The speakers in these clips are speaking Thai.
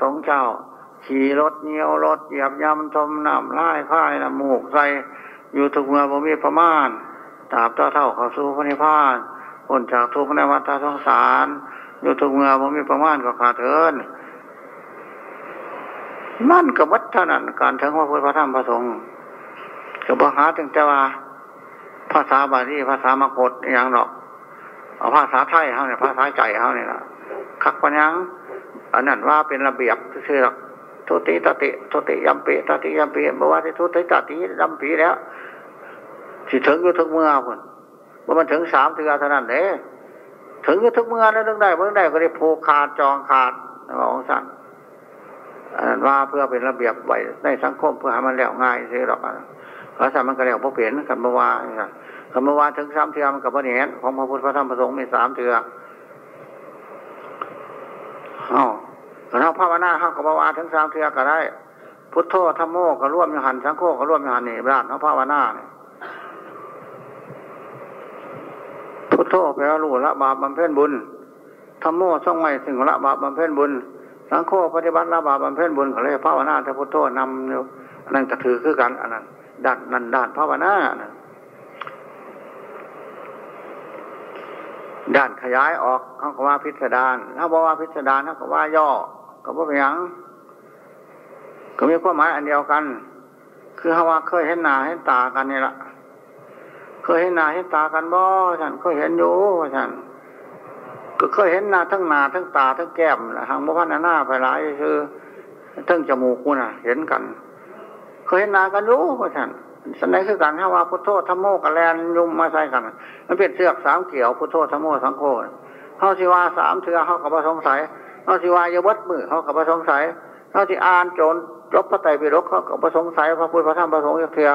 สงเจ้า ขี่รถเงี้ยวรถเหยียบยำทมน้ำล่ค่ายน้ำมูกใส่อยู่ทุกเมื่อบ่มีประมาณตราบเท่าเท่าเขาสู่พระนิพพานพ้นจากทุกข์ในวัฏสงสารอยู่ทุกเมื่อบ่มีประมาณก็ขาดเถินนั่นกับวัฒนันการถึงว่าพุทธพระธรรมพระสงฆ์กับบหาถึงจะว่า ภาษาบาลีภาษามกฏอย่างหรอก เอาภาษาไทยเขาเนี่ยภาษาใจเขาเนี่ยนะคักปัญญัง อันนั้นว่าเป็นระเบียบคือหรอกทุติตติทุติยมปีตติยมปีเมื่อว่าที่ทุติตติยมปีแล้วสิถึงอยู่ทุกเมื่อคนว่ามันถึงสามเทือเท่านั้นเด้ถึงอยู่ทุกเมื่อแล้วเรื่องได้เมื่อได้ก็ได้ผูกขาดจองขาดของสั่นอันนั้นว่าเพื่อเป็นระเบียบไว้ในสังคมเพื่อให้มันแล้วง่ายสิหรอกเพราะสั่นมันก็แล้วพวกเปลี่ยนกันเมื่อวานกันเมื่อวานถึงสามเทือมันกับพระเนรของพระพุทธพระธรรมพระสงฆ์มีสามเทืออ้าว เราภาวนาเขากับภาวนาถึงสามเทือก็ได้ พุทโธธรรมโมก็ร่วมยหันสังโฆก็ร่วมยหันนี่บ้านเขาภาวนาเนี่ยพุทโธแปลว่ารู้ละบาปบำเพ็ญบุญธรรมโมส่องไม่ถึงละบาปบำเพ็ญบุญ สังโฆปฏิบัติละบาปบำเพ็ญบุญเขาเลยภาวนาแต่พุทโธนำนี่นนั้นก็ถือคือกันอันนั้นด้านนั่นด้านภาวนาด้านขยายออกเขาก็ว่าพิสดารถ้าบอกว่าพิสดารเขาก็ว่าย่อ ก็บ่เป็นยังก็มีความหมายอันเดียวกัน คือเขาว่าเคยเห็นหน้าเห็นตากันนี่แหละเคยเห็นหน้าเห็นตากันบ่ฉันเคยเห็นอยู่ฉันก็เคยเห็นหน้าทั้งหน้าทั้งตาทั้งแก้มทางบ้านหน้าไปหลายคือทั้งจมูกกูน่ะ เห็นกัน เคยเห็นหน้ากันรู้ฉันสันไหนคือกันถ้าว่าพุทโธธรรมโมกับแลนยุ่มมาใส่กัน มันเป็นเสือกสามเกี่ยวพุทโธธรรมโมสังโฆเขาสิว่าสามเถื่อเขากับสงสัย เขาสิว่าเยวัดมือเขากับสงสัยเขาที่อ่านโจรรบพระไตรปิฎกเขากับสงสัยพระพุทธพระธรรมพระสงฆ์เถื่อ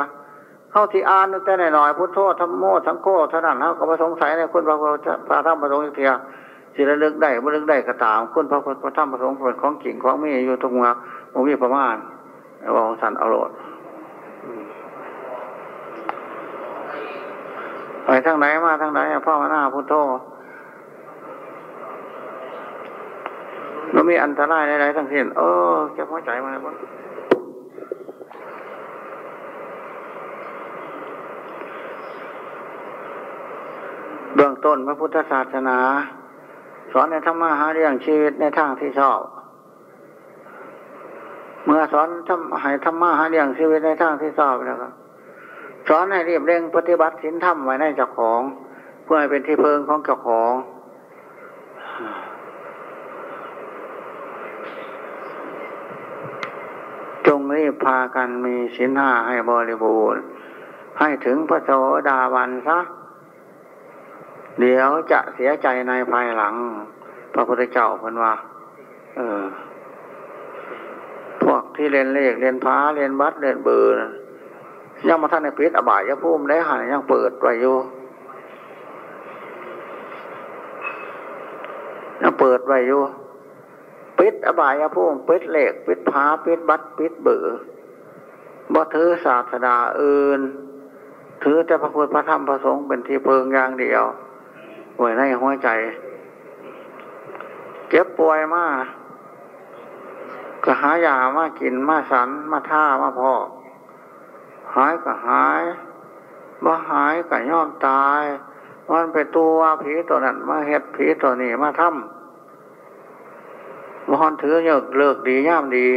เขาที่อ่านแต่หน่อยพุทโธธรรมโมสังโฆเท่านั้นเขากับสงสัยในคุณพระพุทธพระธรรมพระสงฆ์เถื่อสิระลึกได้บ่ลึกได้ก็ตามคุณพระพุทธพระธรรมพระสงฆ์เป็นของกิ่งของมีอยู่ตรงมืองมันมีประมาณว่าของสันอรรถไปทางไหนมาทางไหนพ่อมาหน้าพุทโธ มันมีอันตรายอะไรทั้งสิ้นเออแกพอใจมาแล้วเบื้องต้นพระพุทธศาสนา สอนในธรรมะหาเรื่องชีวิตในทางที่ชอบ เมื่อสอนทำให้ธรรมะหาเรื่องชีวิตในทางที่ชอบแล้วครับสอนให้เรียบเร่งปฏิบัติศีลธรรมไว้ในเจ้าของ เพื่อให้เป็นที่เพิงของเจ้าของ จงรีบพากันมีศีลห้าให้บริบูรณ์ ให้ถึงพระโสดาบันซะ เดี๋ยวจะเสียใจในภายหลัง พระพุทธเจ้าพันว่า เออ พวกที่เรียนเลขเรียนพ้าเรียนบัตรเรียนเบอร์ยังมาท่านในปิดอบายยพุ่มได้หันยังเปิดไว้อยู่ยังเปิดไว้อยู่ ปิดอบายยพุ่มปิดเหล็กปิดพ้าปิดบัตปิดเบือบ่ถือศาสดาอื่น ถือแต่พระพุทธพระธรรมพระสงฆ์เป็นที่เพิงอย่างเดียวไว้ในหัวใจเก็บป่วยมากก็หายามากินมาสันมาท่ามาพอกหายก็หายบ่หายก็ย่อมตาย มันไปตัวผีตัวนั้นมาเห็ดผีตัวนี้มาทำ มอนถือเยอะเลิกดีย่ามดี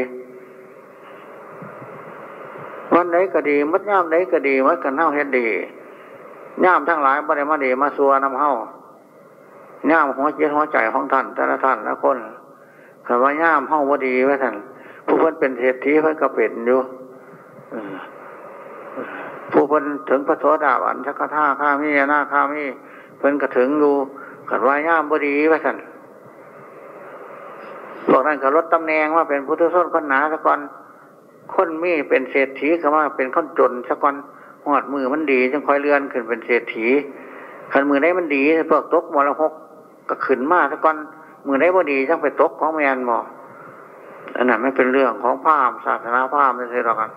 วันไหนก็ดีมัดย่ามไหนก็ดีมัดกันเท่าเฮ็ดดีย่ามทั้งหลายบ่ได้มาดีมาซัวนำเฮาย่ามหัวจิตหัวใจของท่านแต่ละท่านละคนคำว่าย่ามเฮาบ่ดีไว้ท่านผู้เพิ่นเป็นเศรษฐีเพิ่นก็เป็นอยู่ผู้เพิ่นถึงพระโสดาบันชักท่าข้ามีหน้าข้ามีเพิ่นก็ถึงดูขัดวาย่ามบดีไว้สัน พวกนั้นก็ลดตำแหน่งว่าเป็นพุทธส้นคนหนาสักคนคนมีเป็นเศรษฐีก็ว่าเป็นคนจนสักคนหอดมือมันดีจึงคอยเลื่อนขึ้นเป็นเศรษฐีขันมือได้มันดีพวกตกมรหกก็ขึ้นมาสักคนมือได้บ่ดีจังไปตกของแมนหมออันนั้นไม่เป็นเรื่องของพามศาสนาพามไม่ใช่หรอกครับ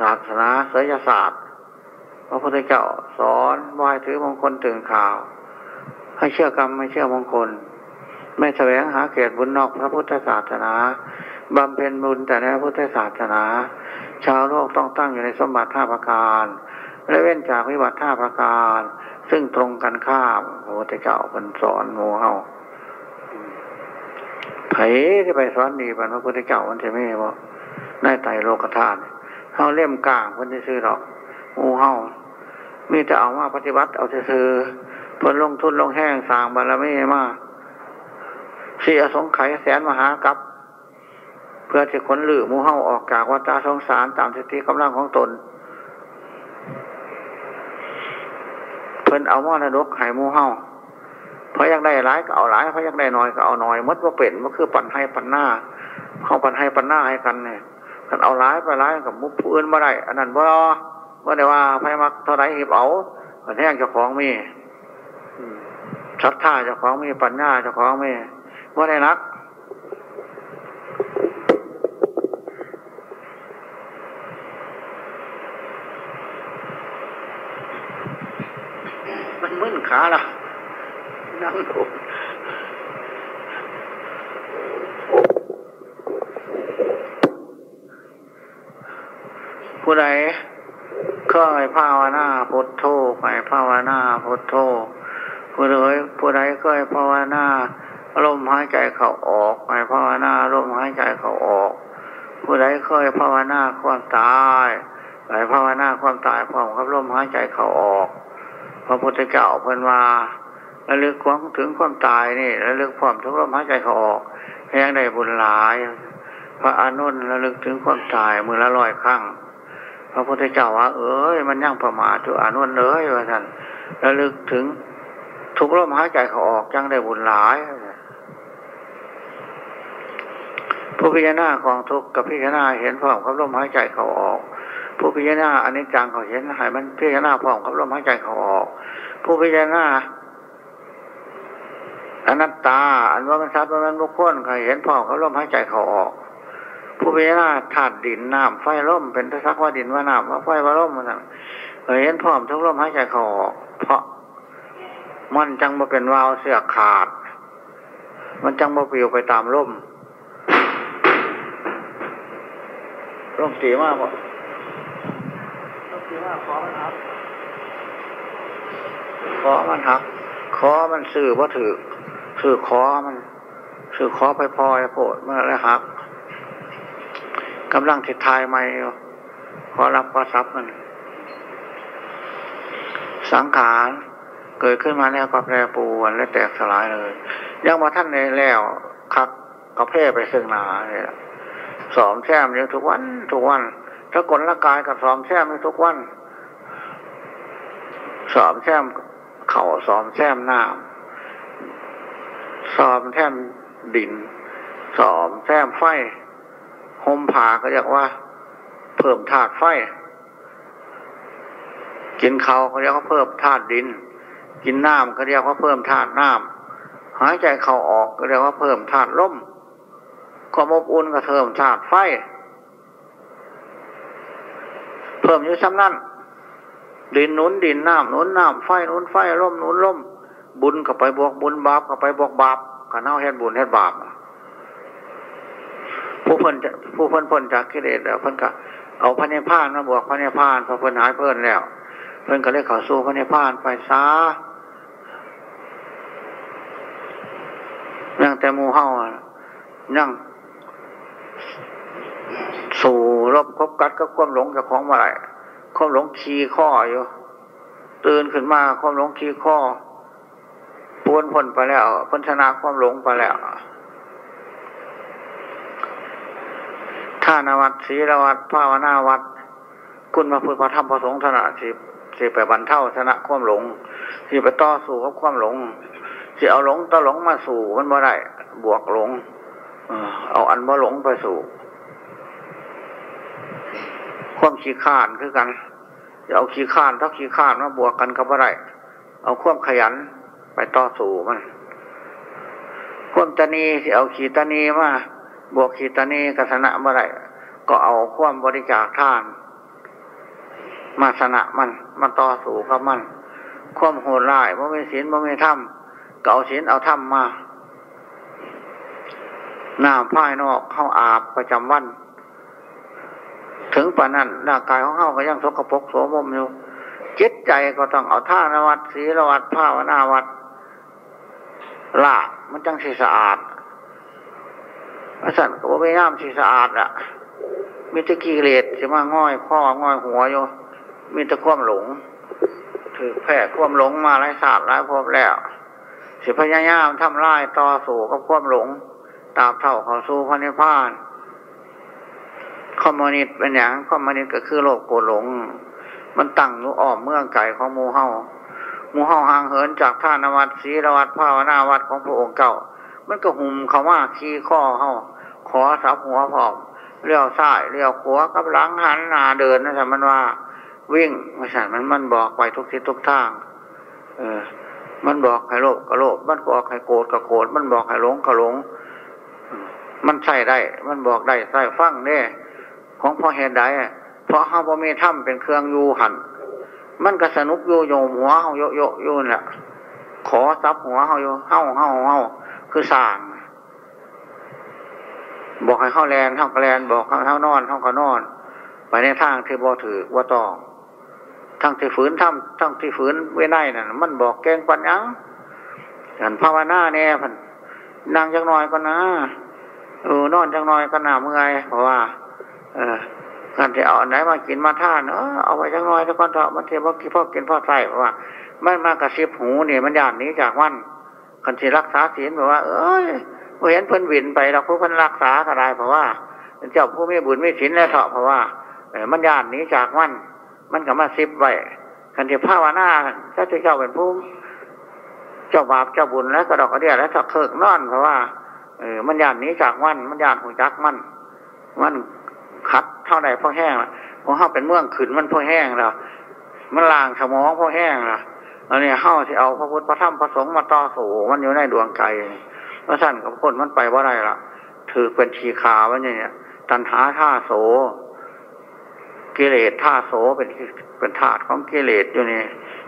ศาสนาเสยศาสตร์พระพุทธเจ้าสอนวายถือมงคลตื่นข่าว ให้เชื่อกรรมไม่เชื่อมงคล ไม่แสวงหาเกตบุญนอกพระพุทธศาสนาบำเพ็ญบุญแต่ในพุทธศาสนา ชาวโลกต้องตั้งอยู่ในสมบัติท่าประการ และเว้นจากวิบัติท่าประการ ซึ่งตรงกันข้ามพระพุทธเจ้าเป็นสอนโมเฮาไผที่ไปสอนดีบันพระพุทธเจ้ามันจะไม่บอกได้ไตโลกธาตุเฮาเล่มกลางคนที่ซื้อหรอกโมเฮามีแต่เอามาปฏิบัติเอาซื้อเพิ่นลงทุนลงแห้งสร้างบารมีมาก เสียสงไขแสนมหากับ เพื่อจะขนหลือมูเฮาออกจากวัฏสงสารตามสติกำลังของตน เพิ่นเอามอนะดกไห้มูเฮาเพราะยังได้หลายก็เอาหลายเพราะยังได้น้อยก็เอาน้อยมัดว่าเป็นมันคือปันให้ปันหน้าเข้าปันให้ปันหน้าให้กันเนี่ยกันเอาหลายไปหลายกับมุกผู้อื่นมาได้อันนั้นบ่รอว่าได้ว่าไพ่มักเท่าไรหิบเอาแท่งเจ้าของมีชัท่าเจ้าของมีปัญญาเจ้าของมี ว่าได้นัก มันมึนขาละนั่งดูผู้ใดเคยภาวนาพุทโธไปภาวนาพุทโธผู้ใดผู้ใดเคยภาวนา ลมหายใจเขาออกไปภาวนาลมหายใจเขาออก ผู้ใดเคยภาวนาความตายไปภาวนาความตายพร้อมกับลมหายใจเขาออก พระพุทธเจ้าเพิ่นว่าระลึกควงถึงความตายนี่ระลึกพร้อมทุกลมหายใจเขาออกเพียงได้บุญหลาย พระอนุนระลึกถึงความตายมือละร้อยครั้งพระพุทธเจ้าว่า เอ้ยมันยังประมาทจุอานวนเลยว่าท่านระลึกถึงทุกลมหายใจเขาออกยังได้บุญหลาย ผู้พิจารณาของทุกกับพิจารณาเห็นพร้อมกับลมหายใจเขาออก ผู้พิจารณาอันนี้จังเขาเห็นหายมันพิจารณาพร้อมกับลมหายใจเขาออก ผู้พิจารณาอนัตตา อันว่ามันชัดว่ามันบุคคลเขาเห็นพร้อมกับลมหายใจเขาออก ผู้พิจารณาธาตุดินน้ำไฟร่มเป็นทักว่าดินว่าน้ำว่าไฟว่าร่มมันเห็นพร้อมทุกลมหายใจเขาออกเพราะมันจังมาเป็นวาวเสือขาด มันจังมาปลิวไปตามร่ม ร่มตีมากบ่ร่มตีมากขอมันหัก ขอมันหัก ขอมันสื่อว่าถือสื่อขอมันสื่อขอไปพอยโผล่เมื่อไรหักกำลังทิดทายไม่ขอรับขอทรัพย์มัน สังขารเกิดขึ้นมาแล้วก็แปรปรวนและแตกสลายเลย ยังมาท่านในแล้วคักกระเพาไปซึ่งนาเนี่ย สอมแช่มอยู่ทุกวัน ทุกวันถ้ากลละกายกับสอมแช่มอยู่ทุกวันสอมแช่มเข่าสอมแช่มน้าสอมแช่มดิน สอมแช่มไฟห่มผ้าก็เรียกว่า เพิ่มธาตุไฟ กินเขาเขาเรียกว่าเพิ่มธาตุดิน กินน้ำก็เรียกว่าเพิ่มธาตุน้ำหายใจเขาออกก็เรียกว่าเพิ่มธาตุลม ความอบอุ่นก็เพิ่มธาตุไฟ เพิ่มอยู่ซ้ำนั่นดินนุนดินน้ำนุนน้ำไฟนุนไฟลมนุนลมบุญกับไปบวกบุญบาปกับไปบวกบาปกันเน่าเฮ็ดบุญเฮ็ดบาปผู้เพิ่นจะผู้เพิ่นพ้นจากกิเลสแล้วเพิ่นก็เอาพระเนพานมาบวกพระเนพานพอเพิ่นหายเพิ่นแล้ว เพิ่นก็เลยเข้าสู่พระเนพานไปซายังแต่มูเฮายัง สู่รบคบกัดก็ความหลงจากของมาไหลความหลงขี้ข้ออยู่ตื่นขึ้นมาความหลงขี้ข้อปวนพ้นไปแล้วพ้นชนะความหลงไปแล้วานวัดศีลวัดภาวนาวัด คุณมาพุทธพระธรรมพระสงฆ์ธนาสิสิไปบรรเทาชนะความหลงสิไปต่อสู้กับความหลงสิเอาหลงต่อหลงมาสู่มันบ่ได้บวกหลงเอาอันบ่หลงไปสู่ ความขี้ข้านคือกันจะเอาขี้ข้านถ้าขี้ข้านมาบวกกันกับอะไรเอาความขยันไปต่อสู้มันความตนีสิเอาขีตนีมาบวกขีตนีกัสนะเมื่อไรก็เอาความบริจาคท่าน มาสนะมันมันต่อสู้กับมัน ความโหดร้ายบ่มีศีลบ่มีธรรมก็เอาศีลเอาธรรมมาน้ำภายนอกเข้าอาบประจำวัน ถึงปานนั้นร่างกายของเขาก็ยังสกปรกโสมมอยู่จิตใจก็ต้องเอาท่านวัดศีลวัดภาวนาวัดลามันจังสีสะอาดพระสันก็บ่ไม่ย่ามสีสะอาดอะมีตะกี้เลสจะมาง่อยข้อง่อยหัวอยู่มีตะควมหลง ถือแผ่ควมหลงมาไร้ศาสตร์ไร้พบแล้ว สิพยายามทำลายต่อสู่กับควมหลง ตามเท่าเขาสู่พระนิพพาน คอมมิวนิสต์เป็นอย่างคอมมิวนิสต์ก็คือโลกโกหลง มันตั้งอยู่อ้อมเมืองไก่ของมูเฮามูเฮาห่างเหินจากท่านวัดศรีรวัดภาวนาวัดของพระองค์เก่า มันก็หุ่มเขาว่าขี้ข้อเฮาขอสับหัวผอมเลี้ยวซ้ายเลี้ยวขวากับหลังหันหน้าเดินนะจ๊ะมันว่า วิ่งไม่ใช่มันมันบอกไปทุกทิศทุกทาง เออ มันบอกให้โลภก็โลภมันบอกให้โกรธก็โกรธมันบอกให้หลงก็หลง มันใช่ได้ มันบอกได้ใส่ฟังเนี่ย ของพ่อเหตุใดเพราะเฮาบ่มีถ้ำเป็นเครื่องยูหันมันก็สนุกอยู่โยมหัวเฮาโยโยโยนแหละขอซับหัวเฮาอยู่เฮาเฮาเฮาคือสร้างบอกให้เข้าแลนเข้ากระแลนบอกให้เข้านอนเข้าก็นอน ไปในทางที่บ่ถือว่าต้องทั้งที่ฝืนทำทั้งที่ฝืนเว้นได้นั่นมันบอกแกงปัญญังกันภาวนาแน่พันนั่งจังน้อยก็นะเออนอนจังน้อยก็หนาเมื่อยเพราะว่า อการที่เอาไหนมากินมาท่านเออเอาไว้จังน้อยแล้วก็เถอะมันเทียบว่ากินพ่อกินพ่อใส่เพราะว่ามันมากระซิบหูนี่มันย่านนี้จากวันคันที่รักษาศีลแบบว่า เอ้ยเห็นเพิ่นวินไปเราผู้เพิ่นรักษาก็ได้เพราะว่าเจ้าผู้มีบุญมีศีลแล้วเถอะเพราะว่าเออมันย่านนี้จากวันมันก็มาซิบไว้คันที่ภาวนาเจ้าเจ้าเป็นผู้เจ้าบาปเจ้าบุญแล้วก็ดอกกระเดียแล้วสักเคิกนอนเพราะว่าเออมันย่านนี้จากวันมันย่านหูจักมันมัน คัดเท่าใดพ่อแห้งละพอเข้าเป็นเมืองขืนมันพ่อแห้งล้วมันลางสมองพ่อแห้งละอันนี้เข้าที่เอาพระพุทธพระธรรมพระสงฆ์มาต่อสู่มันอยู่ในดวงใจพระสั้นกับคนมันไปว่าไรล่ะ ถือเป็นชีขาวันนี้เนี่ย ตันหาท่าโส กิเลสท่าโสเป็นเป็นธาตุของกิเลสอยู่นี่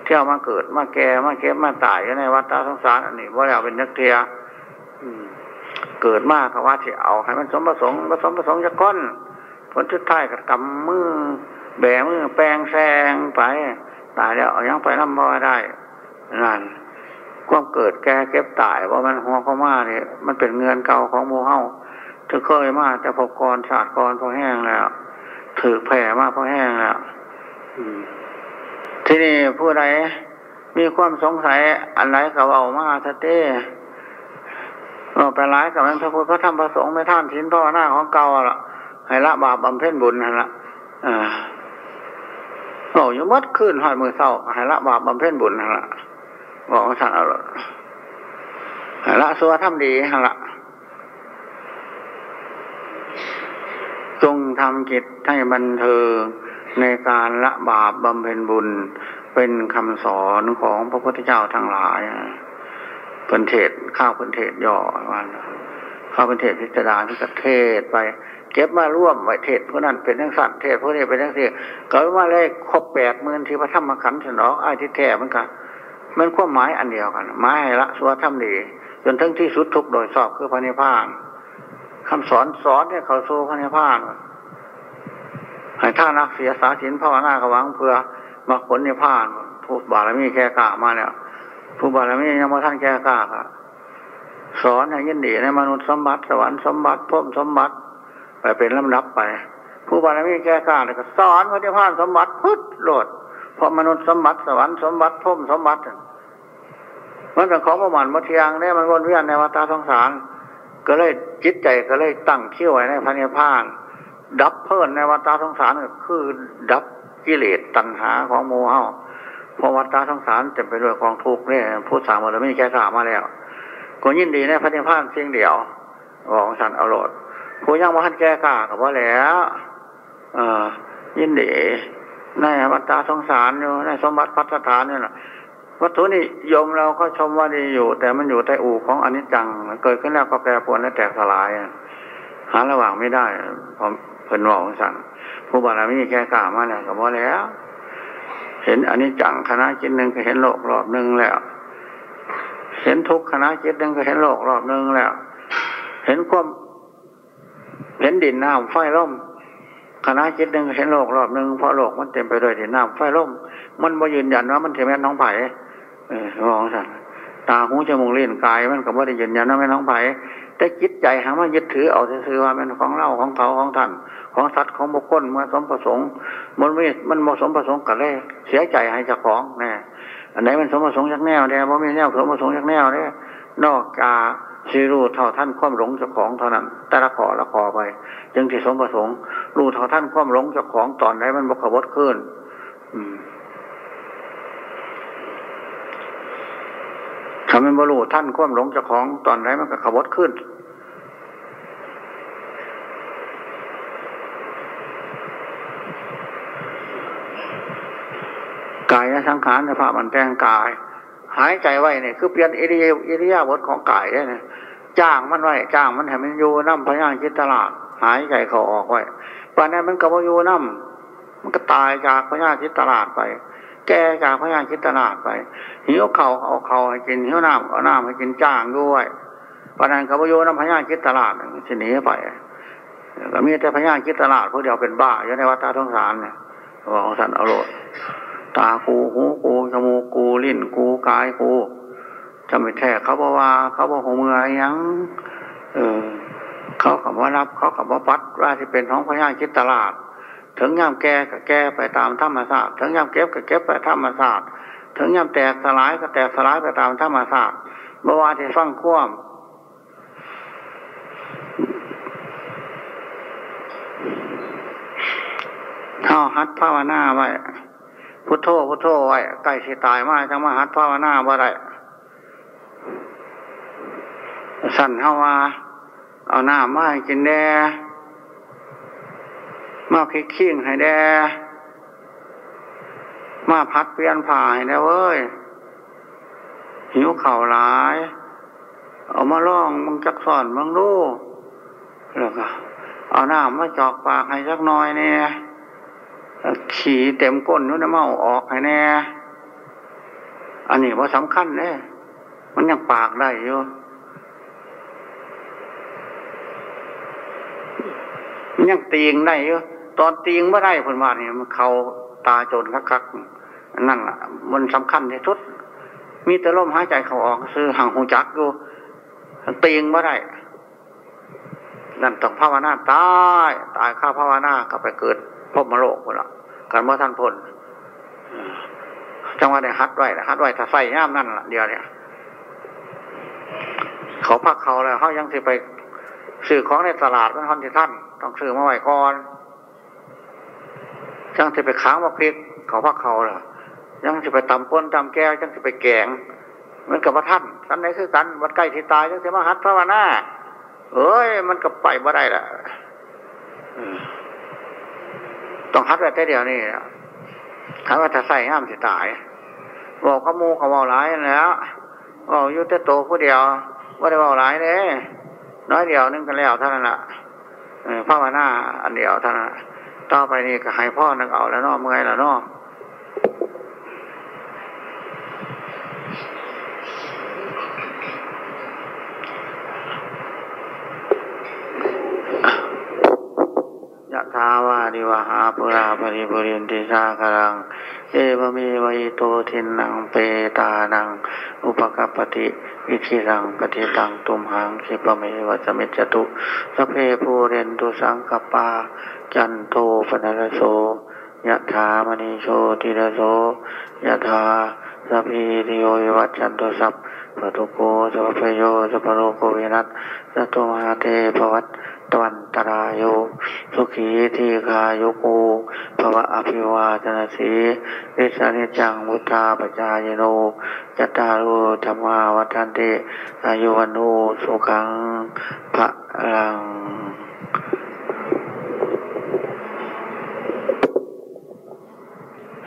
เที่ยวมาเกิดมาแก่มาเก็บมาตายอยู่ในวัฏสงสาร อันนี้ว่าเราเป็นนักเทียเกิดมากก็ว่าที่เอาให้มันสมประสงค์ผสมประสงค์จะก้อน ผลชุดท้ายกับกำมือแบมือแปลงแซงไป ตายแล้วยังไปน้ำพ่อได้นั่นความเกิดแก่เก็บตายว่ามันหัวเข้ามาเนี่ยมันเป็นเงินเก่าของโมเฮาเธอเคยมาแต่พอกรชาติกรพอแห้งแล้วถือแผ่มาพอแห้งแล้วที่นี่ผู้ใดมีความสงสัยอันไหนก็เอามาทเต้เราไปร้ายกับมันพระพุทธพระธรรมพระสงฆ์ไม่ท่านทิ้นพ่อหน้าของเก่าล่ะ ให้ละบาปบำเพ็ญบุญนั่นละอ่าโอ้ยมัดขึ้นหอยมือเศร้าให้ละบาปบำเพ็ญบุญนั่นละบอกสั่นเอาละให้ละสัวทำดีนั่นละจงทำกิจให้บันเทิงในการละบาปบำเพ็ญบุญเป็นคำสอนของพระพุทธเจ้าทั้งหลายพันเทศข้าวพันเทศย่อวันข้าวพันเทศพิจารณาที่กเทศไป เก็บมาร่วมไว้เทศพวกนั้นเป็นทั้งสัตว์เทศพวกนี้เป็นทั้งสี่ก็ว่าเลยครบแปดหมื่นที่พระธรรมขันธ์สนองไอ้ที่แท้มันก็มันความหมายอันเดียวกันหมายให้ละสัวทำดีจนทั้งที่สุดทุกโดยสอบคือพระนิพพานคำสอนสอนเนี่ยเขาสู้พระนิพพานให้ท่านักเสียสาสินภาวนากวังเพื่อมาผลนิพพานผู้บารมีแก่กะมาเนี่ยผู้บารมียังมาท่านแก่กะค่ะสอนให้ยินดีในมนุษย์สมบัติสวรรค์สมบัติพมสมบัติ เป็นลำดับไป ผู้บารมีแก่กะเนี่ยก็สอนพระนิพพานสมบัติพุทธโลดเพราะมนุษย์สมบัติสวรรค์สมบัติพมสมบัติมันเป็นของประมาณมัธยังเนี่ยมันวนเวียนในวัฏสงสาร ก็เลยจิตใจก็เลยตั้งเขี้ยวไว้ในพระนิพพาน ดับเพิ่นในวัฏสงสารคือดับกิเลสตัณหาของโมเฮาเพราะวัฏสงสารเต็มไปด้วยกองทุกข์เนี่ยผู้สามวันไม่มีแก่ข่ามาแล้วก็ยินดีในพระนิพพานเพียงเดียวบอกสันเอาโลด ผู้ยังมาหันแก่ข่ากับว่าแล้วยินดีในวัฏสงสารอยู่ในสมบัติพัฒฐานเนี่ยนะวัตถุนิยมเราก็ชมว่าดีอยู่ แต่มันอยู่ใต้อู่ของอนิจจังเกิดขึ้นแล้วก็แปรปรวนและแตกสลายหาระหว่างไม่ได้พอเพิ่นบอกสั่งผู้บารมีแค่กล้ามาแล้วก็พอแล้ว เห็นอนิจจังคณะจิตหนึ่งก็เห็นโลกรอบหนึ่งแล้ว เห็นทุกคณะจิตหนึ่งก็เห็นโลกรอบหนึ่งแล้ว เห็นความ เห็นดินน้ำไฟล่มคณะจิตหนึ่งเห็นโลกรอบหนึ่งเพราะโลกมันเต็มไปด้วยดินน้ำไฟล่มมันมายืนยันว่ามันเทแม่น้องไผ่เออมองสันตาหูจมูกเล่นกายมันก็ไม่ได้ยืนยันว่าแม่น้องไผ่แต่จิตใจหามายึดถือเอาซื้อว่าเป็นของเราของเขาของท่านของสัตว์ของบุคคลเมื่อสมประสงค์ มันไม่มันเหมาะสมประสงค์กันเลยเสียใจให้เจ้าของแน่อันไหนมันสมประสงค์จากแนวเนี่ยเพราะมีแนวสมประสงค์จากแนวเนี่ยนอกจาก สิรู้เท่าท่านความหลงเจ้าของเท่านั้นแต่ละขอละขอไป จึงที่สมประสงค์รู้เท่าท่านความหลงเจ้าของตอนไหนมันบกขวดขึ้นอืมถ้บรรลุท่านความหลงเจ้าของตอนไหนมันก็ขวดขึ้นกายสังขารสภาพมันแต่งกาย หายใจไว้เนี่ยคือเปลี่ยนอิริยอิริยาบถของกายเนี่ยจ้างมันไว้จ้างมันให้มันอยู่น้ำพยางคิดตลาด หายใจเขาออกไว้ป่านนั้นมันก็บ่อยู่น้ำมันก็ตายจากพยางคิดตลาดไป แก่จากพยางคิดตลาดไปหิวเขาเอาเขาให้กินหิวน้ำเอาน้ำให้กินจ้างด้วยป่านนั้นก็บ่อยู่น้ำพยางคิดตลาดสิหนีไปก็มีแต่พยางคิดตลาดพวกเดียวเป็นบ้าอยู่ในวัฏทงสารเนี่ยของสันเอาโลด ตากูหูกูจมูกกูลิ้นกูกายกูจะไม่แท้เขาบอกว่า เขาบอกหัวมือยัง เออ เขาขับว่ารับ เขาขับว่าปัดว่าที่เป็นท้องพญาคิดตลาด ถึงย่ำแก่ก็แก่ไปตามธรรมชาติถึงย่ำเก็บก็เก็บไปธรรมชาติถึงย่ำแตกสลายก็แตกสลายไปตามธรรมชาติเมื่อวานที่ฟังคว่ำเท่าฮัดภาวนาไว้ พุทโธพุทโธไว้ใกล้สิตายมากจังมาหัดภาวนาบ่ได้สั่นเข้ามาเอาหน้ามาให้กินแด่มาคิกขิ้งให้แด่มาพัดเปลี่ยนผ่าให้แดเว้ย หิวเข่าหลาย เอามาล่องมึงจักสอนมึงดูแล้วก็เอาหน้ามาจอกปากให้สักน้อยเนี่ย ขี่เต็มก้นนู้นเมาออกให้แน่อันนี้ว่าสำคัญเนี่ยมันยังปากได้อยู่มันยังตีงได้อยู่ตอนตีงไม่ได้ผลมาเนี่ยมันเขาตาโจนคักๆนั่นแหละมันสำคัญที่สุด มีแต่ลมหายใจเขาออก ซื้อห่างหูจักอยู่ตีงไม่ได้นั่นต้องภาวนาตาย ตายข้าภาวนาก็ไปเกิด พบมโลกคนละการว่าท่านพ้นจังหวะเนี่ยฮัดไว้ฮัดไว้ถ้าใส่ย่ามนั่นละเดียวเนี่ย เขาพักเขาแล้วเขายังสิไปซื้อของในตลาดมันทอนที่ท่าน ต้องซื้อมาไว้ก่อนจังสิไปค้างมาพริก เขาพักเขาล้วยังสิไปตำป้นตำแก้วจังสิไปแกงเหมือนกับว่าท่านท่านไหนคือกันวัดใกล้ที่ตายจังสิมาฮัดพระวนาเอ้ย มันก็ไปบ่ได้ละ ต้องฮัดไว้แต่เดียวนี่ถ้าว่าถ้าใส่ห้ามสิตายบอกขโมูเขาบอกหลายแล้วบอกยุติโตผู้เดียวว่าได้บอกหลายเลยน้อยเดียวนึงกันแล้วเท่านั้นแหละพระวนาอันเดียวเท่านั้นต่อไปนี่ก็ให้พ่อนักเอาแล้วเนาะเมื่อยแล้วเนา ทาวาดิวหาปุราปริปุรินติสาครัง เอวเมวัยโตทินนังเปตานัง อุปกปติวิธิรังปฏิตังตุมหังคิปเมวัจมิจตุสเพภูเรนตุสังกปา จันโทปนรโสยะถามณีโชติรโสยะถาสัพพิติโยวัจจันตุสัพปตุโกสัพพโยสัพโรโกวินัสสัตมหาเทภวัต ตวันตรายโยสุขีทีคาโยโกภวะอภิวาทนาสีริสานิจังมุทาปจายโนจตตารุธรรมาวัฏันติอายุวันโนสุขังพระรัง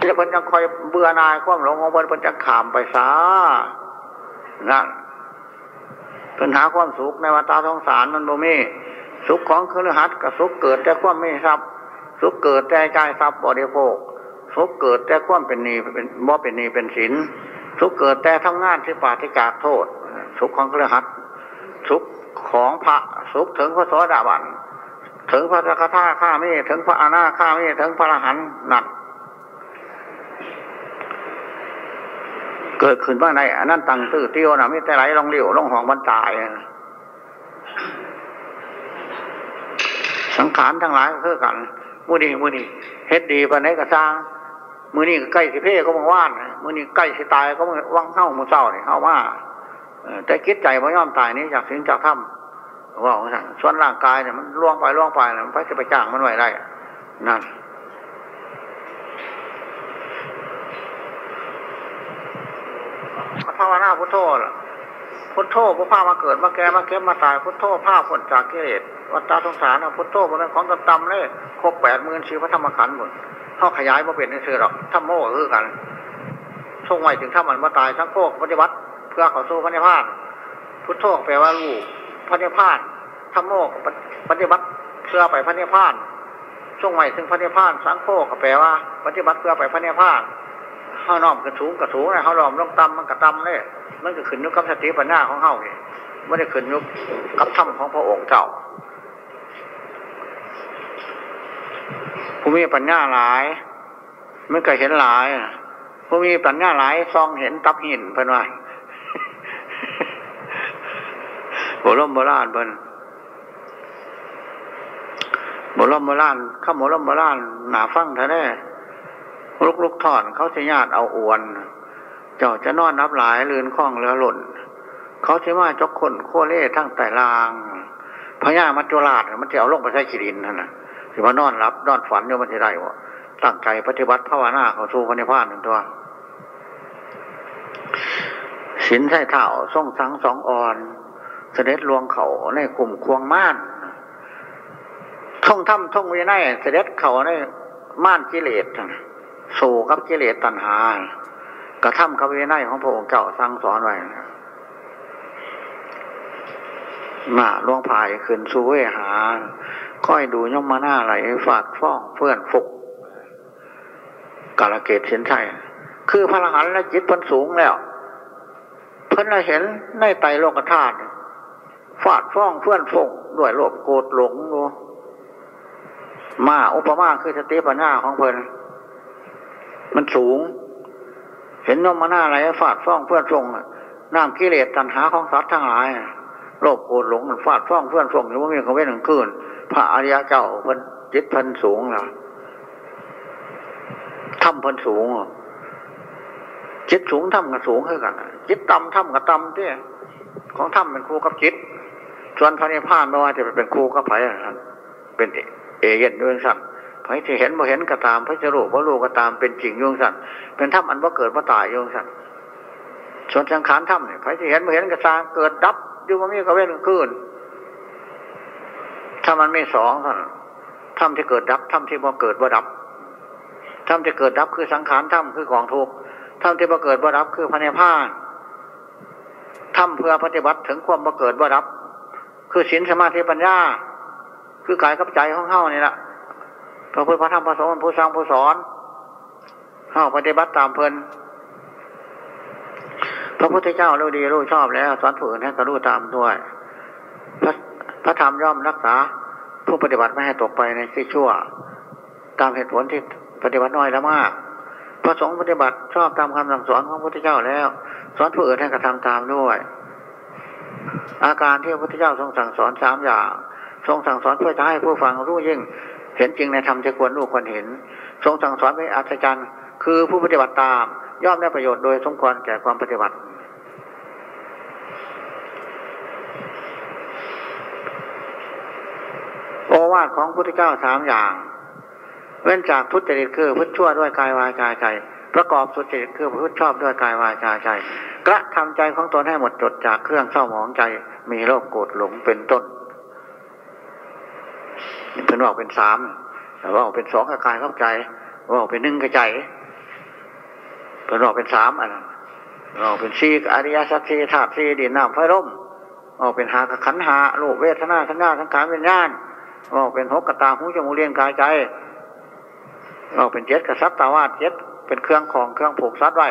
แล้วเพิ่นจะคอยเบื่อนายความหลงของเพิ่นเพิ่นจะขามไปซานั่นเพิ่นหาความสุขในวัฏสงสารมันบ่มี สุขของเครือหัดกับสุขเกิดแต่ความไม่ทรัพย์สุขเกิดแต่ใจทรัพย์บริโภคสุขเกิดแต่ความเป็นนีเป็นบ่เป็นนีเป็นศีลสุขเกิดแต่ทำงานที่ปาฏิกาโทษ สุขของเครือหัดสุขของพระสุขถึงพระโสดาบันถึงพระสกทาข้ามีถึงพระอนาข้ามีถึงพระอรหันต์นั่นเกิดขึ้นบ้าในอันนั้นตังตื้อเตี้ยวนะไม่แต่ไหลลองเลี้ยวลงห้องบรรจาย สังขารทั้งหลายก็คือกันมือนี้มือนี้เฮ็ดดีปานไหนก็สร้างมือนี้ใกล้สิเพ่ก็มังว่านมือนี้ใกล้สิตายก็มังวังเข้ามือเศร้าเนี่ยเข้ามาแต่คิดใจว่าย่อมตายนี้จากสิ่งจากถ้ำว่าของท่านส่วนร่างกายเนี่ยมันล่วงไปล่วงไปมันไปจะไปจ้างมันไหวได้นั่นภาวนาพุทโธล่ะ พุทโธพุทธามาเกิดมาแก่มาเก็บมาตายพุทโธผ้าผลจากกิเลสวัฏฏะสงสารพุทโธมันเป็นของต่ำๆเลยครบแปดหมื่นชีพระธรรมขันธ์หมดเขาขยายมาเป็นในเสือหรอกถ้าโม่คือกันช่วงไว้ถึงถ้ามันมาตายทั้งโคกปฏิบัติเพื่อเขาสู้พระนิพพาน พุทโธแปลว่าลูกพระนิพพานถ้าโม่ปฏิบัติเพื่อไปพระนิพพานช่วงไว้ถึงพระนิพพานสังโฆก็แปลว่า ปฏิบัติเพื่อไปพระนิพพาน ขาน้อมกระสูงกระสูงนะเขาล้อมลงต่ำมันกระต่ำเลยมันก็ขึ้นยุคกับสติปัญญาของเขาเองไม่ได้ขึ้นยุคกับธรรมของพระองค์เจ้าผู้มีปัญญาหลายไม่เคยเห็นหลายผู้มีปัญญาหลายซองเห็นตับหินเพิ่นว่าโบรมโบราณเพิ่นโบรมโบราณข้ามโบรมโบราณหนาฟังแท้ ลุกลุกถอนเขาจะญาติเอาอวน เจ้าจะนอนนับหลายลืนคล้องเรือหล่น เขาจะว่าจกคนโคเล่ทั้งแต่ลางพญามัจจุราชมันจะเอาลงไปใช้ขีดินท่นนะถือว่านอนรับนอนฝันอยู่มันจะได้วะตั้งใจปฏิบัติภาวนาเขาสู้พระนิพพานหนึ่งตัวสินใส่เท่าส่งสังสองอ่อน เสด็จลวงเขาในกลุ่มควงม่านท่องถ้ำท่องวินัยเสด็จเขาในม่านกิเลส สู่กับกิเลสตัณหากระทำกับวินัยของพระองค์เจ้าสั่งสอนไว้มาล่วงพายขึ้นสู่เวหา ค่อยดูย่อมมาหน้าไหลฝากฟ้องเพื่อนฟุกกาลเกตเห็นใช่คือพระรหันต์และจิตพันสูงแล้ว เพิ่นเห็นในไตโลกธาตุฟาดฟ้องเพื่อนฟงด้วยโลภโกรธหลงดูมาอุปมาคือสติปัญญาของเพิ่น มันสูง เห็นนมมาหน้าอะไรฟาดฟ้องเพื่อนฟงน้ำกิเลสตัณหาของสัตว์ทั้งหลายโลภโกรธหลงมันฟาดฟ้องเพื่อนฟงหรือว่ามีเขาเว้นหนึ่งคืนพระอริยเจ้าเพิ่นจิตพันสูงแล้วถ้ำพันสูงจิตสูงถ้ำกับสูงเท่ากันจิตต่ำถ้ำกับต่ำที่ของถ้ำเป็นครูกับจิตส่วนพระนิพพานไม่ว่าจะเป็นครูกับไผ่เป็นเอเย่นด้วยสั่น ไผ่ที่เห็นบ่เห็นก็ตามไผ่จะรู้บ่รู้ก็ตามเป็นจริงโยงสั่นเป็นถ้ำอันว่าเกิดว่าตายโยงสั่นส่วนสังขารถ้ำเนี่ยไผ่ที่เห็นบ่เห็นก็ตามเกิดดับอยู่มันมีกระเว้นขึ้นถ้ามันไม่สองท่านถ้ำที่เกิดดับถ้ำที่บ่เกิดบ่ดับถ้ำที่เกิดดับคือสังขารถ้ำคือของทุกถ้ำที่บ่เกิดบ่ดับคือพระเนพานถ้ำเพื่อปฏิบัติถึงความบ่เกิดบ่ดับ คือศีลสมาธิปัญญา คือกายกับใจของเฮานี่แหละ พระพุทธพระธรรมพระสงฆ์ผู้สร้างผู้สอนเฮาปฏิบัติตามเพลินพระพุทธเจ้ารู้ดีรู้ชอบแล้ว สอนผู้อื่นให้กระรู้ตามด้วย พระพระธรรมย่อมรักษา ผู้ปฏิบัติไม่ให้ตกไปในที่ชั่ว ตามเหตุผลที่ปฏิบัติน้อยและมากพระสงฆ์ปฏิบัติชอบตามคำสั่งสอนของพระพุทธเจ้าแล้ว สอนผู้อื่นให้กระทำตามด้วย อาการที่พระพุทธเจ้าทรงสั่งสอนสามอย่าง ทรงสั่งสอนเพื่อจะให้ผู้ฟังรู้ยิ่ง เห็นจริงในธรรมที่ควรรู้ควรเห็น ทรงสั่งสอนเป็นอัศจรรย์ คือผู้ปฏิบัติตาม ย่อมได้ประโยชน์โดยสมควรแก่ความปฏิบัติโอวาทของพุทธเจ้าสามอย่าง เว้นจากทุจริตคือพุทธชั่วด้วยกายวาจาใจ ประกอบสุจริตคือพุทธชอบด้วยกายวาจาใจ กระทำใจของตนให้หมดจดจากเครื่องเศร้าหมองใจมีโรคโกรธหลงเป็นต้น เพิ่นบอกเป็นสามแต่ว่าเป็นสองกับกายเข้าใจว่าเป็นหนึ่งกับใจเพิ่นบอกเป็นสามอันเราเป็นสี่อริยสัจสี่ธาตุสี่ดินน้ำไฟร่มออกเป็นหาขันหาโลกเวทนาสัญญาสังขารวิญญาณออกเป็นหกกตาหูจมูกเลี้ยงกายใจออกเป็นเจ็ดกษัตริย์ตาวาดเจ็ดเป็นเครื่องของเครื่องผูกซัดไว้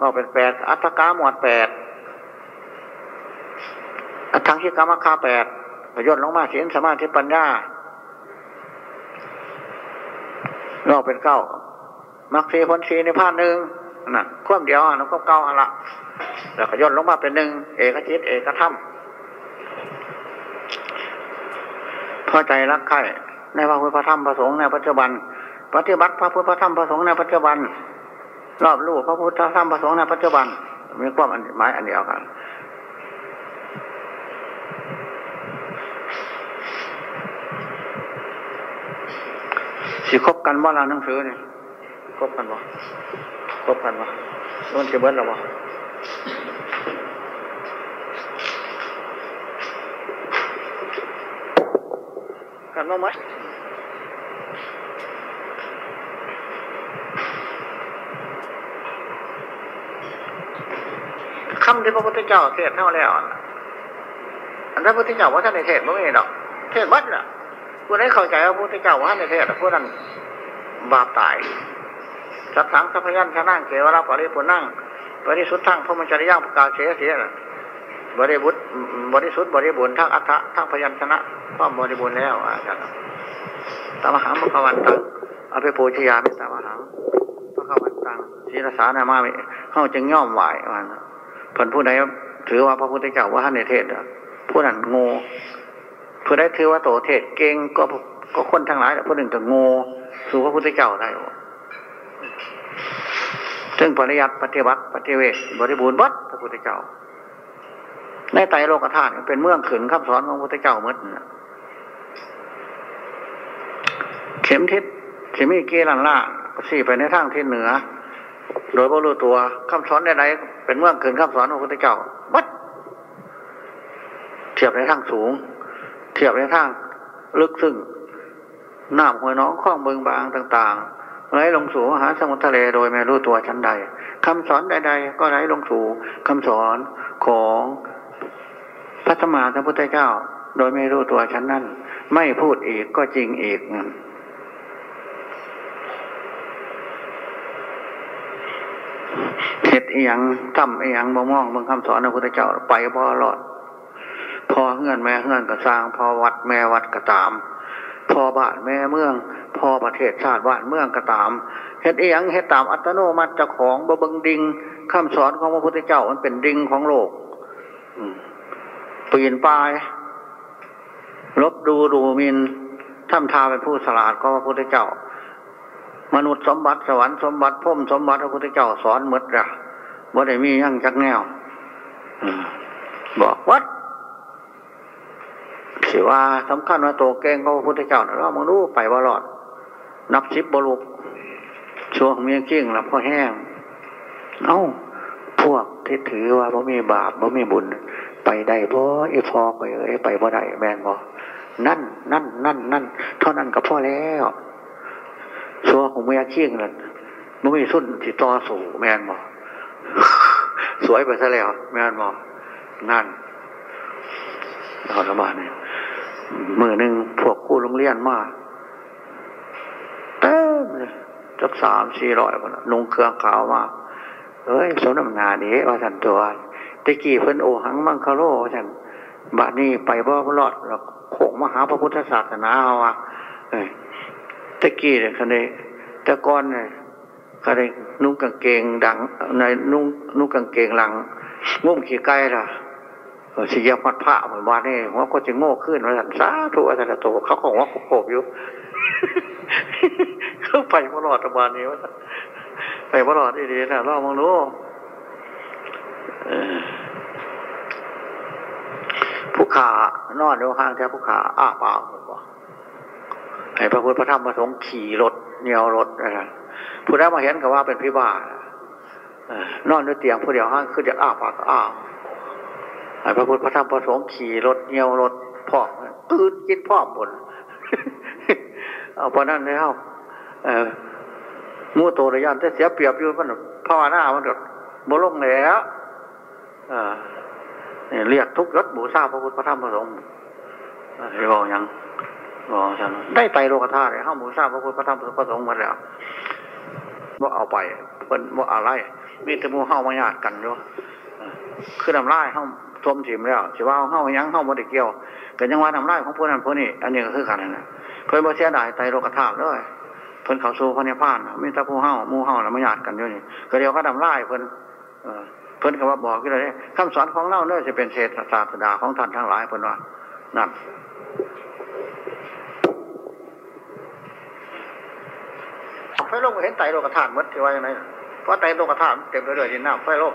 ออกเป็นแปดอัตกาหมวดแปดอัตถังที่กรรมคาแปดประโยชน์ลงมาศีลสมาธิปัญญา รอบเป็นเก้ามักสีผลสีในภาคหนึ่งนั่นควมเดียวนั่นก็เก้าอันละแล้วก็ย่นลงมาเป็นหนึ่งเอกจิตเอกธรรมพอใจรักใครในพระพุทธธรรมพระสงฆ์ในปัจจุบัน ปฏิบัติพระพุทธธรรมพระสงฆ์ในปัจจุบัน รอบรู้พระพุทธธรรมพระสงฆ์ในปัจจุบันมีความหมายอันเดียวกัน สิคบกันว่าเราหนังสือนี่ยคบกันวะคบกันวะโดนจะเบิดแล้ววะกันว่าไหมคำที่พระพุทธเจ้าเทศเท่าแล้วอันนั้นพระพุทธเจ้าว่าท่านในเทศไม่มีดอกเทศวัดน่ะ ผู้ใดเข้าใจว่าพระพุทธเจ้าว่าในเทศผู้นั้นบาปตายสัตสังสัพยัญชนะเกวราปริปุนั่งบริสุทธิ์ทั้งพระมัจจริยังประกาศเสียเสียบริบุตรบริสุทธิ์บริบูรณ์ทั้งอัฏฐะทั้งพยัญชนะความบริบูรณ์แล้วอาจารย์ตามหังพระวันตังอภิปูชยามิตามหังพระวันตังศีรษานามามิเข้าจึงย่อมไหวมันผลผู้ใดถือว่าพระพุทธเจ้าว่าท่านในเทศผู้นั้นโง่ ผู้ใดถือว่าโตเทศเก่งก็ก็คนทั้งหลายผู้หนึ่งก็โง่สู่พระพุทธเจ้าได้ซึ่งปริยัติปฏิบัติปฏิเวทบริบูรณ์วัดพระพุทธเจ้า ในไตรโลกธาตุเป็นเมืองขืนคำสอนของพระพุทธเจ้าเมื่อเข็มทิศเข็มีเกลันล่าสี่ไปในทางทิศเหนือ โดยบรู้ตัวคำสอนใดๆเป็นเมืองขืนคำสอนของพระพุทธเจ้าวัดเทียบในทางสูง เทียบในทางลึกซึ้งน้ำห้วยน้องคลองเบิงบางต่าง ๆ ไหลลงสู่มหาสมุทรทะเลโดยไม่รู้ตัวชั้นใดคำสอนใด ๆ ก็ไหลลงสู่คำสอนของพระสมมาสัมพุทธเจ้า โดยไม่รู้ตัวชั้นนั้น ไม่พูดอีกก็จริงอีกเหตุอีหยังทำอีหยังบ่มองบางคำสอนพระพุทธเจ้าไปบ่รอด พอเงื่อนแม่เงื่อนก็สร้างพอวัดแม่วัดก็ตาม พอบ้านแม่เมือง พอประเทศชาติบ้านเมืองก็ตามเฮ็ดเอียงเฮ็ดตามอัตโนมัติเจ้าของบะบังดิงคำสอนของพระพุทธเจ้ามันเป็นดิงของโลกปีนปลายลบดูดูมินทำทาเป็นผู้สลาดก็พระพุทธเจ้า มนุษย์สมบัติสวรรค์สมบัติพุ่มสมบัติพระพุทธเจ้าสอนหมดละว่าได้มียั่งจักแนวบอกวัด สิว่าสำคัญว่าโตเก่งก็พระพุทธเจ้าเรามองรู้ไปว่าหลอด นับสิบบลุกช่วงเมียกิ้งแล้วพอแห้ง เอ้า พวกที่ถือว่าบ่มีบาปบ่มีบุญ ไปได้บ่ไอ้พอไปเอ้ไปบ่ได้แมนบ่นั่นนั่นนั่นนั่นเท่านั้นก็พ่อแล้วช่วงของเมียกิ้งนั่นบ่มีสุนที่ต่อสู่แมนบ่สวยไปซะแล้ว แมนบ่นั่นเอาละมาเนี่ย มือหนึ่งพวกคู่โรงเรียนมาเต็มเลยจักสามสี่ร้อยคนนุ่งเครื่องขาวมาเอ้ยสมน้ำนาดีว่าสันตัวตะกี้เพิ่นโอหังมังคาโลสันบาดนี้ไปบ่รอดแล้วโขงมหาพระพุทธศาสนาเอาวะตะกี้เนี่ยคันนี้ต่ก่อนเนี่ยคันนี้นุ่งกางเกงดังในนุ่งนุ่งกางเกงหลังงุ่มขี้ไก่ล่ะ สิยพัดผ้าเหมือนว่านี่ว่าก็จะโง่ขึ้นว่าสันสาธุอาจารย์โตเขาของว่าโขบอยู่เขาไปตลอดประมาณนี้ว่าไปตลอดดีๆนะรอบมองรู้ผู้ขานอนอยู่ข้างแท้ผู้ขาอ้าปากบอกให้พระพุทธพระธรรมพระสงฆ์ขี่รถเหนียวรถนะผู้ได้มาเห็นก็ว่าเป็นพิบาลนอนด้วยเตียงผู้เดียวห้างคือจะอ้าปากก็อ้า พระพุทธพระธรรมพระสงฆ์ขี่รถเหนียวรถพ่อกตื่นกินพ่อหมดเอาพอนั่นแล้วมูโตระยานแต่เสียเปรียบอยู่มันภาวนามันก็บลงแล้วเนี่ยเรียกทุกยศบูชาพระพุทธพระธรรมพระสงฆ์เรียกว่ายังบอกฉันได้ไตโลกธาตุห้าบูชาพระพุทธพระธรรมพระสงฆ์มาแล้วว่าเอาไปเป็นว่าอะไร มีแต่มูเฮ้ามาญาติกันด้วยคือทำร้ายเฮ้า ทมถิ่มแล้วสิว่าเฮ้ายังเฮ้ามาได้เกี่ยวกันยังว่าทำร้ายของพวกนั้นพวกนี้อันนี้ก็คือกันนะเพื่อนบ่เสียดายไตโลกธาตุเลยพิ่นเขาสู้พระนิพพานมีตะผู้เฮามู่เฮาแล้วมาหยาดกันอยู่นี่ก็เดียวก็ดำไล่เพิ่นเพิ่นก็ว่าบอกกันเลยคำสอนของเล่าเนื่อจะเป็นเศษศาสดาของท่านทั้งหลายเพิ่นว่านั่นไฟโลกเห็นไตโลกธาตุมดที่ว่าอย่างไรเพราะไตโลกธาตุเต็มไปด้วยดินน้ำไฟโลก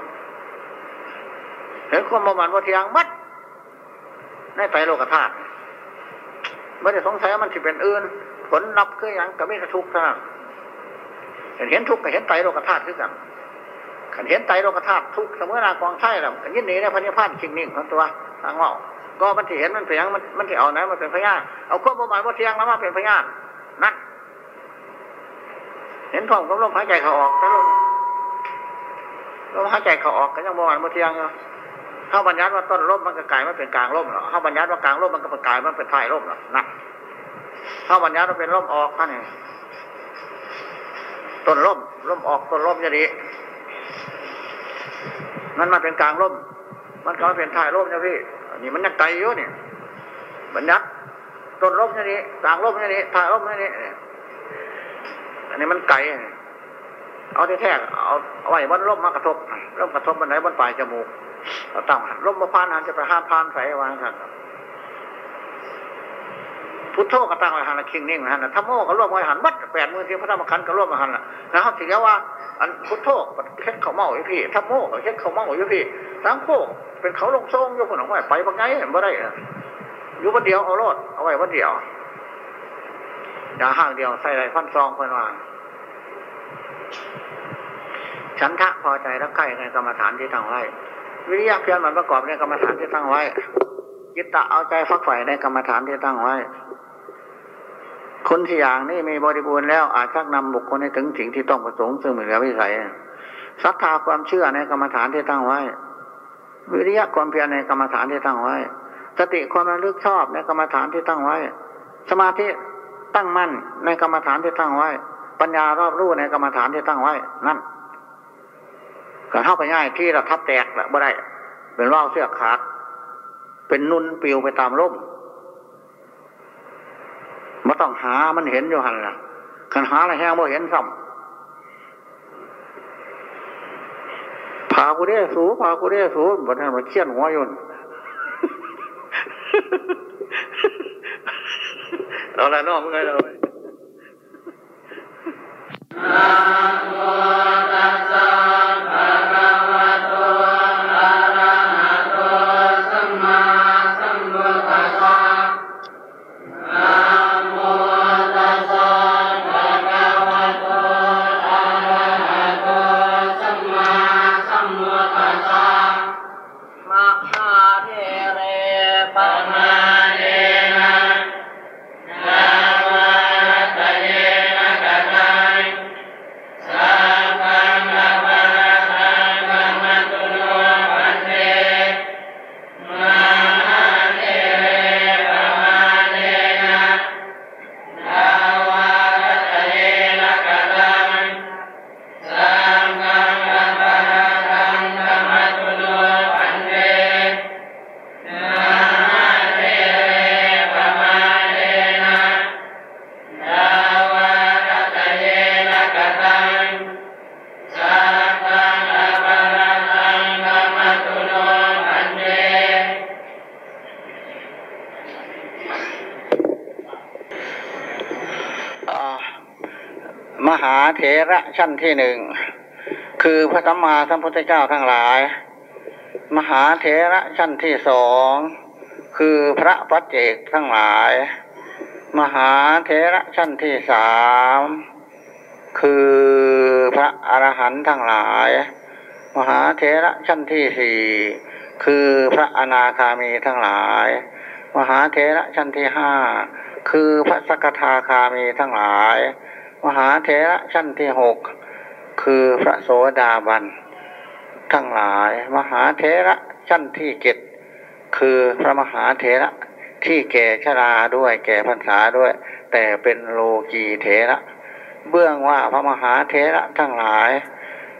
เห็นความประมาณว่าเทียงมัดในไตโลกธาตุไม่ได้สงสัยว่ามันจะเป็นอื่น ผลนับคืออย่างกับไม่ทุกข์เท่านั้นเห็นทุกข์กับเห็นไตโลกธาตุคือกันขันเห็นไตโลกธาตุทุกเสมอนากองใช่แล้วยินดีในพระนิพพานชิงนิ่งของตัวทางว่าก็มันที่เห็นมันเพียงมันมันที่เอาไหนมันเป็นพยานเอาควบประมาณว่าเทียงแล้วมาเป็นพยานนั่นเห็นท้องกับลมหายใจเขาออกแล้วลมลมหายใจเขาออกก็ยังประมาณว่าเทียงอยู่ เข้าบรรยัติว่าต้นลมมันก็กลายมันเป็นกลางลมเหรอเข้าบรรยัติว่ากลางลมมันก็เป็นกลายมันเป็นท้ายลมเหรอนั่นเข้าบรรยัติว่าเป็นลมออกนั่นเอต้นลมลมออกต้นลมอย่างนี้นั่นมาเป็นกลางร่ม มันก็เป็นถ่ายร่มนะพี่นี่มันยังไกลอยู่เนี่ยบรรยัติต้นร่มนี่นี้กลางร่มนี่นี้ถ่ายร่มนี่นี้อันนี้มันไกลเอาที่แท้เอาเอาไว้บนร่มมากระทบร่มกระทบบันไดบนปลายจมูก เราตั้งร่มมาพานหันจะไปห้ามพานใส่วางกันพุทโธก็ตั้งไว้หันละคิงนิ่งหันละธรรมโมก็ร่วมไว้หันมัดแปดมือที่พระธรรมขันธ์ก็ร่วมมาหันละแล้วเขาถือว่า อันพุทโธเฮ็ดเขาเมาอยู่พี่ทัพโมเฮ็ดเขาเมาอยู่พี่ทั้งโคกเป็นเขาลงทรงอยู่คนของไว้ไปบางไงบ่ได้อยู่วันเดียวเอารอดเอาไว้วันเดียวอย่าห่างเดียวใส่ไรพันซองเพิ่นว่าฉันทะพอใจรักใคร่ในกรรมฐานที่ตั้งไว้ วิริยะเพียรมันประกอบในกรรมฐานที่ตั้งไว้ยิตตะเอาใจฟักใฝ่ในกรรมฐานที่ตั้งไว้ คนที่อย่างนี้มีบริบูรณ์แล้วอาจชักนำบุคคลให้ถึงสิ่งที่ต้องประสงค์ซึ่งเหมือนกับวิสัยศรัทธาความเชื่อในกรรมฐานที่ตั้งไว้ วิริยะความเพียรในกรรมฐานที่ตั้งไว้ สติความระลึกชอบในกรรมฐานที่ตั้งไว้ สมาธิตั้งมั่นในกรรมฐานที่ตั้งไว้ ปัญญารอบรู้ในกรรมฐานที่ตั้งไว้ นั่น ก็เข้าไปง่ายที่เราทับแตกแบบบ่ได้ เป็นว่าวเสื้อขาด เป็นนุ่นปิวไปตามร่มมาต้องหามันเห็นอยู่หันละคันหาอะไรแห้งบ่เห็นซ้ำพากูได้สูพากูได้สูบัดนั้นมาเคี่ยนหัวยุนเอาละน้องมึงไงเรา เทระชั้นที่หนึ่งคือพระสัมมาสัมพุทธเจ้าทั้งหลาย มหาเถระชั้นที่สองคือพระปัจเจกทั้งหลาย มหาเถระชั้นที่สามคือพระอรหันต์ทั้งหลาย มหาเถระชั้นที่สี่คือพระอนาคามีทั้งหลาย มหาเถระชั้นที่ห้าคือพระสกทาคามีทั้งหลาย มหาเถระชั้นที่หกคือพระโสดาบัน ทั้งหลาย มหาเถระชั้นที่เจ็ดคือพระมหาเถระที่แก่ชราด้วยแก่พรรษาด้วย แต่เป็นโลกีเถระเบื้องว่าพระมหาเถระทั้งหลาย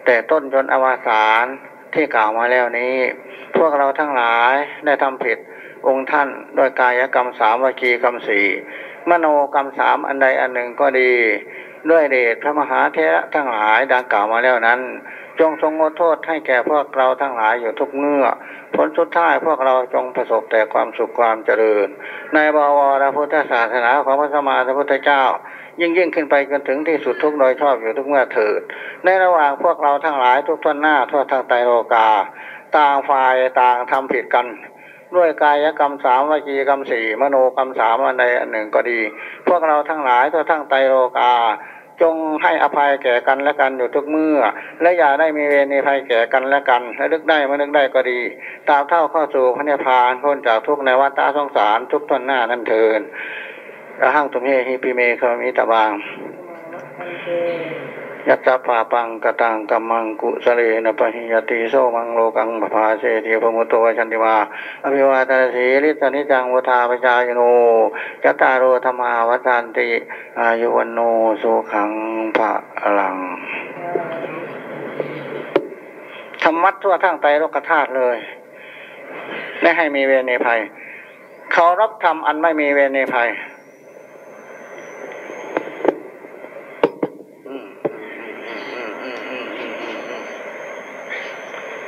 แต่ต้นจนอวสานที่กล่าวมาแล้วนี้ พวกเราทั้งหลายได้ทำผิดองค์ท่านโดยกายกรรมสามวิจีกรรมสี่มโนกรรมสามอันใดอันหนึ่งก็ดี ด้วยเดชพระมหาเทระทั้งหลายดังกล่าวมาแล้วนั้น จงทรงโทษให้แก่พวกเราทั้งหลายอยู่ทุกเมื่อผลสุดท้ายพวกเราจงประสบแต่ความสุขความเจริญ ในบวรพุทธศาสนาของพระสมมาสัมพุทธเจ้า ยิ่งยิ่งขึ้นไปจนถึงที่สุดทุกโดยชอบอยู่ทุกเมื่อเถิด ในระหว่างพวกเราทั้งหลายทุกทนหน้าทั่วทางไตโลกา ต่างฝ่ายต่างทำผิดกัน ด้วยกายกรรมสามวิจีกรรมสี่มโนกรรมสามอันใดอันหนึ่งก็ดี พวกเราทั้งหลายทั่วทั้งไตโลกา จงให้อภัยแก่กันและกันอยู่ทุกเมื่อ และอย่าได้มีเวรในภัยแก่กันและกันและนึกได้มานึกได้ก็ดี ตามเท่าเข้าสู่พระนิพพานพ้นจากทุกในวัฏสงสารทุกทนหน้านั่นเทินระหังตุมเฮฮิปิเมฆมิตาบาง ยัตตาปาปังกตังกัมมังกุสเลนะปะหิยติโสมังโลกังปภาเสติพมุตโตชันติมาอภิวาทนาสีลิสนิจังวุธาปจายโนยัตตาโรธรรมาวัฏานติอายุวันโนสุขังภะลังธรรมัดทั่วทั้งไตรโลกธาตุเลยไม่ให้มีเวรในภัย เขารับทำอันไม่มีเวรในภัย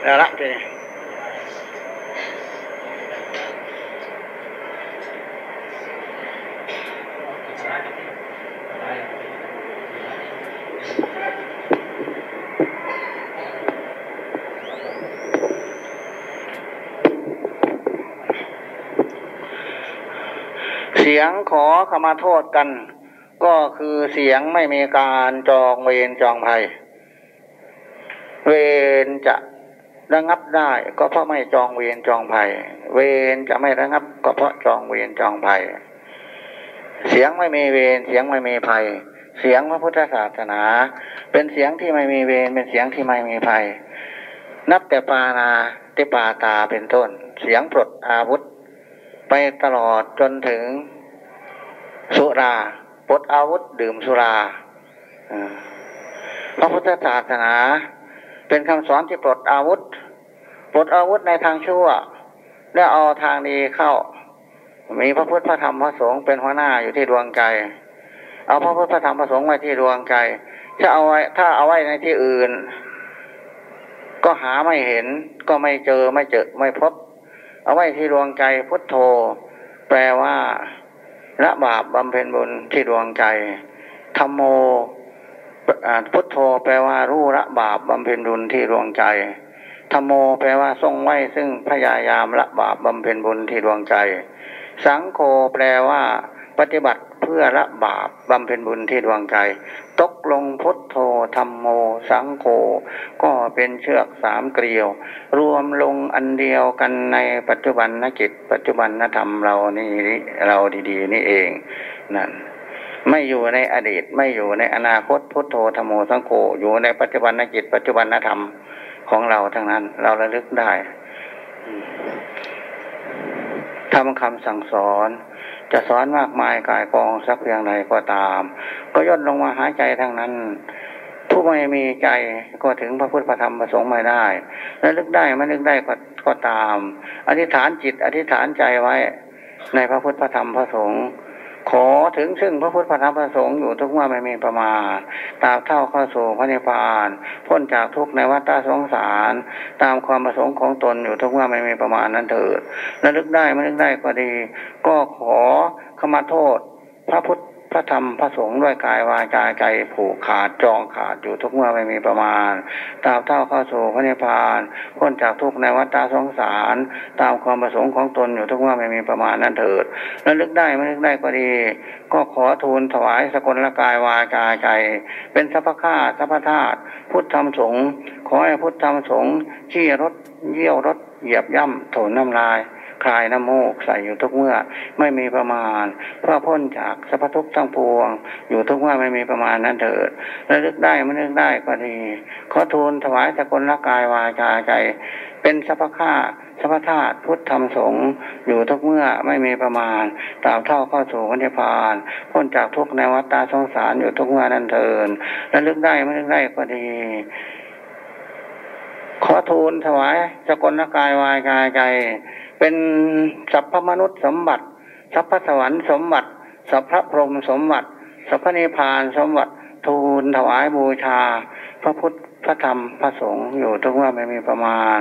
แล้วละทีนี้เสียงขอขมาโทษกัน ก็คือเสียงไม่มีการจองเวรจองภัย เวรจะ ระงับได้ก็เพราะไม่จองเวรจองภัย เวรจะไม่ระงับ ก็เพราะจองเวรจองภัย เสียงไม่มีเวรเสียงไม่มีภัย เสียงพระพุทธศาสนา เป็นเสียงที่ไม่มีเวรเป็นเสียงที่ไม่มีภัย นับแต่ปานาติปาตาเป็นต้น เสียงปลดอาวุธ ไปตลอดจนถึง สุราปลดอาวุธดื่มสุราพระพุทธศาสนา เป็นคำสอนที่ปลดอาวุธ ปลดอาวุธในทางชั่ว แล้วเอาทางดีเข้า มีพระพุทธพระธรรมพระสงฆ์เป็นหัวหน้าอยู่ที่ดวงใจ เอาพระพุทธพระธรรมพระสงฆ์ไว้ที่ดวงใจถ้าเอาไว้ถ้าเอาไว้ในที่อื่น ก็หาไม่เห็น ก็ไม่เจอไม่เจอไม่พบ เอาไว้ที่ดวงใจพุทโธ แปลว่าละบาปบำเพ็ญบุญที่ดวงใจธรรมโม พุทโธแปลว่ารู้ละบาปบำเพ็ญบุญที่ดวงใจธรรมโมแปลว่าทรงไว้ซึ่งพยายามละบาปบำเพ็ญบุญที่ดวงใจ สังโฆแปลว่า ปฏิบัติเพื่อละบาปบำเพ็ญบุญที่ดวงใจ ตกลงพุทโธธรรมโม สังโฆก็เป็นเชือกสามเกลียว รวมลงอันเดียวกันในปัจจุบันนจิตปัจจุบันนธรรมเรานี่เราดี ๆ นี่เองนั่น ไม่อยู่ในอดีต ไม่อยู่ในอนาคตพุทโธธรรมโมสังโฆอยู่ในปัจจุบันนจิต ปัจจุบันนธรรมของเราทั้งนั้น เราระลึกได้ทำคำสั่งสอนจะสอนมากมายกายกองสักเพียงใดก็ตาม ก็ย่นลงมาหาใจทั้งนั้น ผู้ไม่มีใจก็ถึงพระพุทธพระธรรมพระสงฆ์ไม่ได้แล้วลึกได้ไม่ลึกได้ก็ก็ตาม อธิษฐานจิต อธิษฐานใจไว้ในพระพุทธพระธรรมพระสงฆ์ ขอถึงซึ่งพระพุทธพระธรรมพระสงฆ์อยู่ทุกเมื่อไม่มีประมาณตามเท่าเข้าสู่พระนิพพานพ้นจากทุกในวัฏสงสาร ตามความประสงค์ของตนอยู่ทุกเมื่อไม่มีประมาณนั้นเถิดและลึกได้ไม่ลึกได้ก็ดี ก็ขอขมาโทษ พระพุทธ ระธรรมพระสงฆ์ด้วยกายวาจาใจผูกขาดจองขาดอยู่ทุกเมื่อไม่มีประมาณ ตามเท่าเข้าสู่พระนิพพานพ้นจากทุกในวัฏสงสาร ตามความประสงค์ของตนอยู่ทุกเมื่อไม่มีประมาณนั้นเถิดและลึกได้ไม่ลึกได้ก็ดี ก็ขอทูลถวายสกลละกายวาจาใจ เป็นสัพพะาสัพพธาตุพุทธธรรมสงฆ์ขอให้พุทธธรรมสงฆ์ชี้รถเยี่ยวรถเหยียบย่ำโถนน้ำลาย คลายน้ำมูกใส่อยู่ทุกเมื่อไม่มีประมาณ เพื่อพ้นจากสัพพทุกทั้งปวง อยู่ทุกเมื่อไม่มีประมาณนั้นเถิดระลึกได้ไม่ลึกได้ก็ดี ขอทูลถวายสกุลละกายวาจาใจ เป็นสัพพะาสัพพธาตุพุทธธรรมสงฆ์อยู่ทุกเมื่อไม่มีประมาณตามเท่าเข้าสู่วันนิพาน พ้นจากทุกในวัฏฏะสงสารอยู่ทุกเมื่อนั้นเถิดระลึกได้ไม่ลึกได้ก็ดีขอทูลถวายสกุลละกายวาจาใจ เป็นสัพพมนุษย์สมบัติ สัพพสวรรค์สมบัติ สัพพพรหมสมบัติ สัพพนิพานสมบัติ ทูลถวายบูชา พระพุทธพระธรรมพระสงฆ์อยู่ทุกว่าไม่มีประมาณ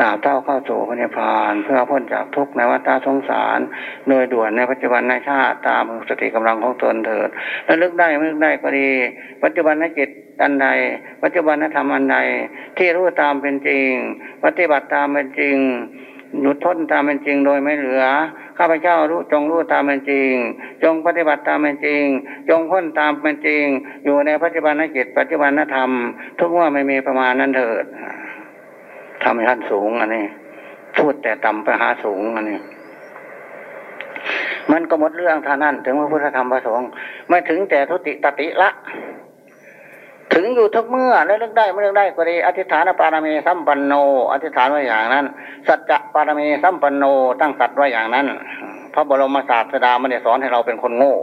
ตาเท่าเข้าสู่พระนิพพาน เพื่อพ้นจากทุกข์ในวัฏสงสาร โดยด่วนในปัจจุบันในชาติตามสติกำลังของตนเถิดและลึกได้ไม่ลึกได้ก็ดี ปัจจุบันนจิตอันใด ปัจจุบันนธรรมอันใดที่รู้ตามเป็นจริง ปฏิบัติตามเป็นจริง หยุดพ้นตามเป็นจริงโดยไม่เหลือ ข้าพเจ้ารู้จงรู้ตามเป็นจริง จงปฏิบัติตามเป็นจริง จงพ้นตามเป็นจริง อยู่ในปัจจุบันนจิตปัจจุบันนธรรม ทุกว่าไม่มีประมาณนั้นเถิดทำให้ท่านสูงอันนี้ พูดแต่ต่ำไปหาสูงอันนี้ มันก็หมดเรื่องท่านั้น ถึงพระพุทธธรรมประสงค์ไม่ถึงแต่ทุติตติละ ถึงอยู่ทุกเมื่อแล้วเลือกได้ไม่เลือกได้ก็ดีอธิษฐานปารมีสัมปันโน อธิษฐานไว้อย่างนั้น สัจจะปารมีสัมปันโนตั้งสัตว์ไว้อย่างนั้น พระบรมศาสดาไม่ได้สอนให้เราเป็นคนโง่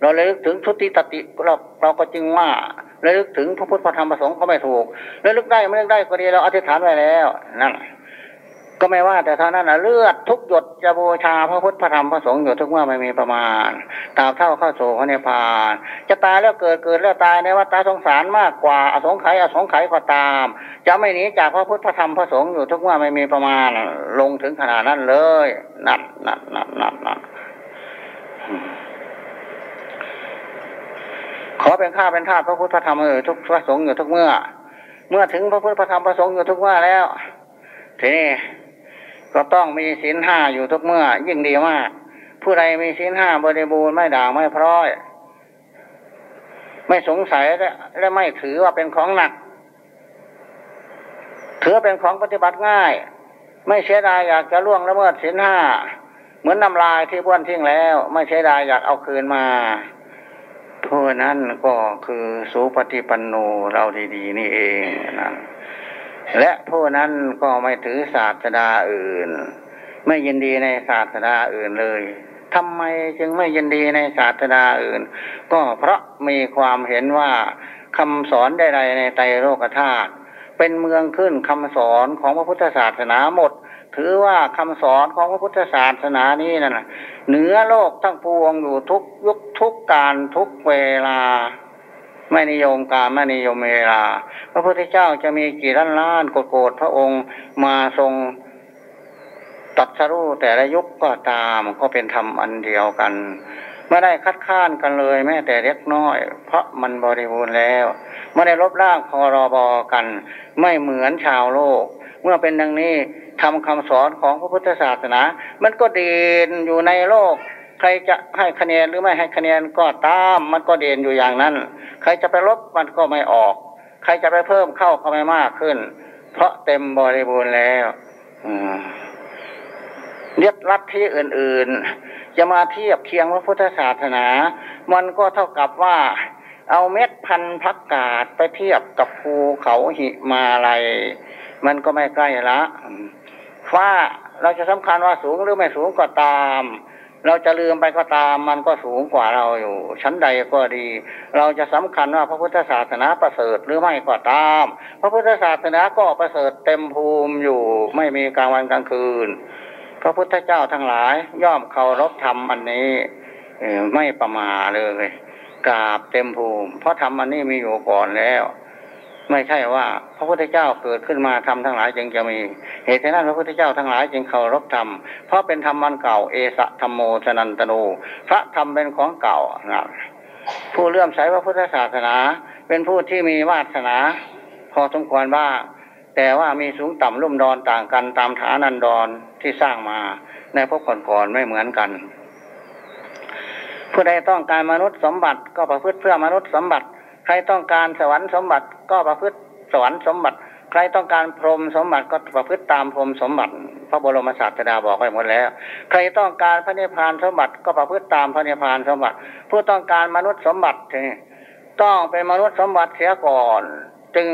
เราเลยลึกถึงทุติตติเราเราก็จึงว่าระลึกถึงพระพุทธธรรมประสงค์ก็ไม่ถูกระลึกได้ไม่เลิกได้ก็ดีเราอธิษฐานไว้แล้วนั่น ก็ไม่ว่าแต่เท่านั้นนะเลือดทุกหยดจะบูชาพระพุทธพระธรรมพระสงฆ์อยู่ทุกเมื่อไม่มีประมาณตามเท่าเข้าสู่พระนิพพานจะตายแล้วเกิดเกิดแล้วตายในวัฏสงสารมากกว่าอสงไขยอสงไขยก็ตาม จะไม่หนีจากพระพุทธพระธรรมพระสงฆ์อยู่ทุกเมื่อไม่มีประมาณลงถึงขนาดนั้นเลยนั่นนั่นนั่นนั่นนั่นขอเป็นข้าเป็นทาสพระพุทธพระธรรมเออทุกพระสงฆ์อยู่ทุกเมื่อ เมื่อถึงพระพุทธพระธรรมพระสงฆ์อยู่ทุกเมื่อแล้วทีนี้ ก็ต้องมีศีลห้าอยู่ทุกเมื่อ ยิ่งดีมาก ผู้ใดมีศีลห้าบริบูรณ์ไม่ด่างไม่พร้อย ไม่สงสัยและไม่ถือว่าเป็นของหนัก ถือเป็นของปฏิบัติง่าย ไม่เสียดายอยากจะล่วงละเมิดศีลห้าเหมือนน้ำลายที่บ้วนทิ้งแล้ว ไม่เสียดายอยากเอาคืนมาผู้นั้นก็คือสุปฏิปันโนเราดี ๆ นี่เองนะ และผู้นั้นก็ไม่ถือศาสดาอื่น ไม่ยินดีในศาสดาอื่นเลยทำไมจึงไม่ยินดีในศาสดาอื่น ก็เพราะมีความเห็นว่าคำสอนใดๆในไตรโลกธาตุเป็นเมืองขึ้นคำสอนของพระพุทธศาสนาหมด ถือว่าคำสอนของพระพุทธศาสนานี้นั่นเหนือโลกทั้งปวงอยู่ทุกยุคทุกการทุกเวลา ไม่นิยมการไม่นิยมเวลา พระพุทธเจ้าจะมีกี่ล้านล้านโกรธพระองค์มาทรงตัดสรู้แต่ละยุคก็ตามก็เป็นธรรมอันเดียวกันไม่ได้คัดค้านกันเลยแม้แต่เล็กน้อย เพราะมันบริบูรณ์แล้วไม่ได้ลบล้างพรบกัน ไม่เหมือนชาวโลก เมื่อเป็นดังนี้ทำคำสอนของพระพุทธศาสนา มันก็เด่นอยู่ในโลก ใครจะให้คะแนนหรือไม่ให้คะแนนก็ตามมันก็เด่นอยู่อย่างนั้น ใครจะไปลบมันก็ไม่ออก ใครจะไปเพิ่มเข้าก็ไม่มากขึ้น เพราะเต็มบริบูรณ์แล้วเรียกรัฐที่อื่นๆ จะมาเทียบเคียงพระพุทธศาสนา มันก็เท่ากับว่าเอาเม็ดพันพักกาดไปเทียบกับภูเขาหิมาลัย มันก็ไม่ใกล้ละฟ้าเราจะสำคัญว่าสูงหรือไม่สูงก็ตาม เราจะลืมไปก็ตามมันก็สูงกว่าเราอยู่ชั้นใดก็ดี เราจะสำคัญว่าพระพุทธศาสนาประเสริฐหรือไม่ก็ตาม พระพุทธศาสนาก็ประเสริฐเต็มภูมิอยู่ไม่มีกลางวันกลางคืน พระพุทธเจ้าทั้งหลายย่อมเคารพธรรมอันนี้ไม่ประมาเลยกราบเต็มภูมิ เพราะธรรมอันนี้มีอยู่ก่อนแล้ว ไม่ใช่ว่า พระพุทธเจ้าเกิดขึ้นมาทำทั้งหลายจึงจะมี เหตุนั้นพระพุทธเจ้าทั้งหลายจึงเคารพธรรม เพราะเป็นธรรมมันเก่าเอสะธรรมโมสนันตโนพระธรรมเป็นของเก่านะผู้เลื่อมใสพระพุทธศาสนา เป็นผู้ที่มีวาสนา พอสมควรว่า แต่ว่ามีสูงต่ำรุ่มดอนต่างกันตามฐานันดรที่สร้างมาในพวกก่อนๆไม่เหมือนกันผู้ใดต้องการมนุษย์สมบัติก็ประพฤติเพื่อมนุษย์สมบัติ ใครต้องการสวรรค์สมบัติก็ประพฤติสวรรค์สมบัติ ใครต้องการพรหมสมบัติก็ประพฤติตามพรหมสมบัติ พระบรมศาสดาบอกไว้หมดแล้ว ใครต้องการพระนิพพานสมบัติก็ประพฤติตามพระนิพพานสมบัติ ผู้ต้องการมนุษย์สมบัติต้องเป็นมนุษย์สมบัติเสียก่อน จึง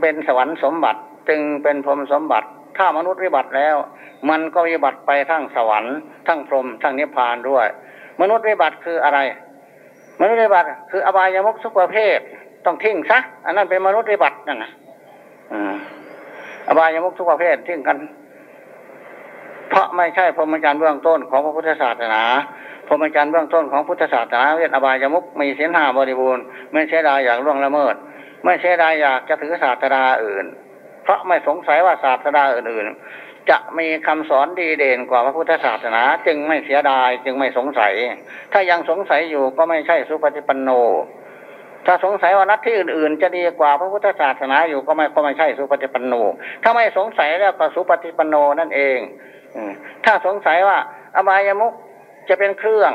เป็นสวรรค์สมบัติ จึงเป็นพรหมสมบัติ ถ้ามนุษย์วิบัติแล้ว มันก็วิบัติไปทั้งสวรรค์ทั้งพรหมทั้งนิพพานด้วย มนุษย์วิบัติคืออะไร มนุษย์วิบัติคืออบายมุกทุกประเภท ต้องทิ้งซะอันนั้นเป็นมนุษย์วิบัตินั่นนะอบายมุกทุกประเภททิ้งกัน เพราะไม่ใช่พรหมจรรย์เบื้องต้นของพระพุทธศาสนาพรหมจรรย์เบื้องต้นของพุทธศาสนาเวทอบายมุกมีเส้นห้าบริบูรณ์ไม่เสียดายอยากล่วงละเมิด ไม่เสียดายอยากจะถือศาสดาอื่น เพราะไม่สงสัยว่าศาสดาอื่นๆ จะมีคำสอนดีเด่นกว่าพระพุทธศาสนา จึงไม่เสียดายจึงไม่สงสัย ถ้ายังสงสัยอยู่ก็ไม่ใช่สุปฏิปันโน ถ้าสงสัยว่านัดที่อื่น ๆ จะดีกว่าพระพุทธศาสนาอยู่ก็ไม่ก็ไม่ใช่สุปฏิปันโน ถ้าไม่สงสัยแล้วก็สุปฏิปันโนนั่นเองถ้าสงสัยว่าอบายมุกจะเป็นเครื่อง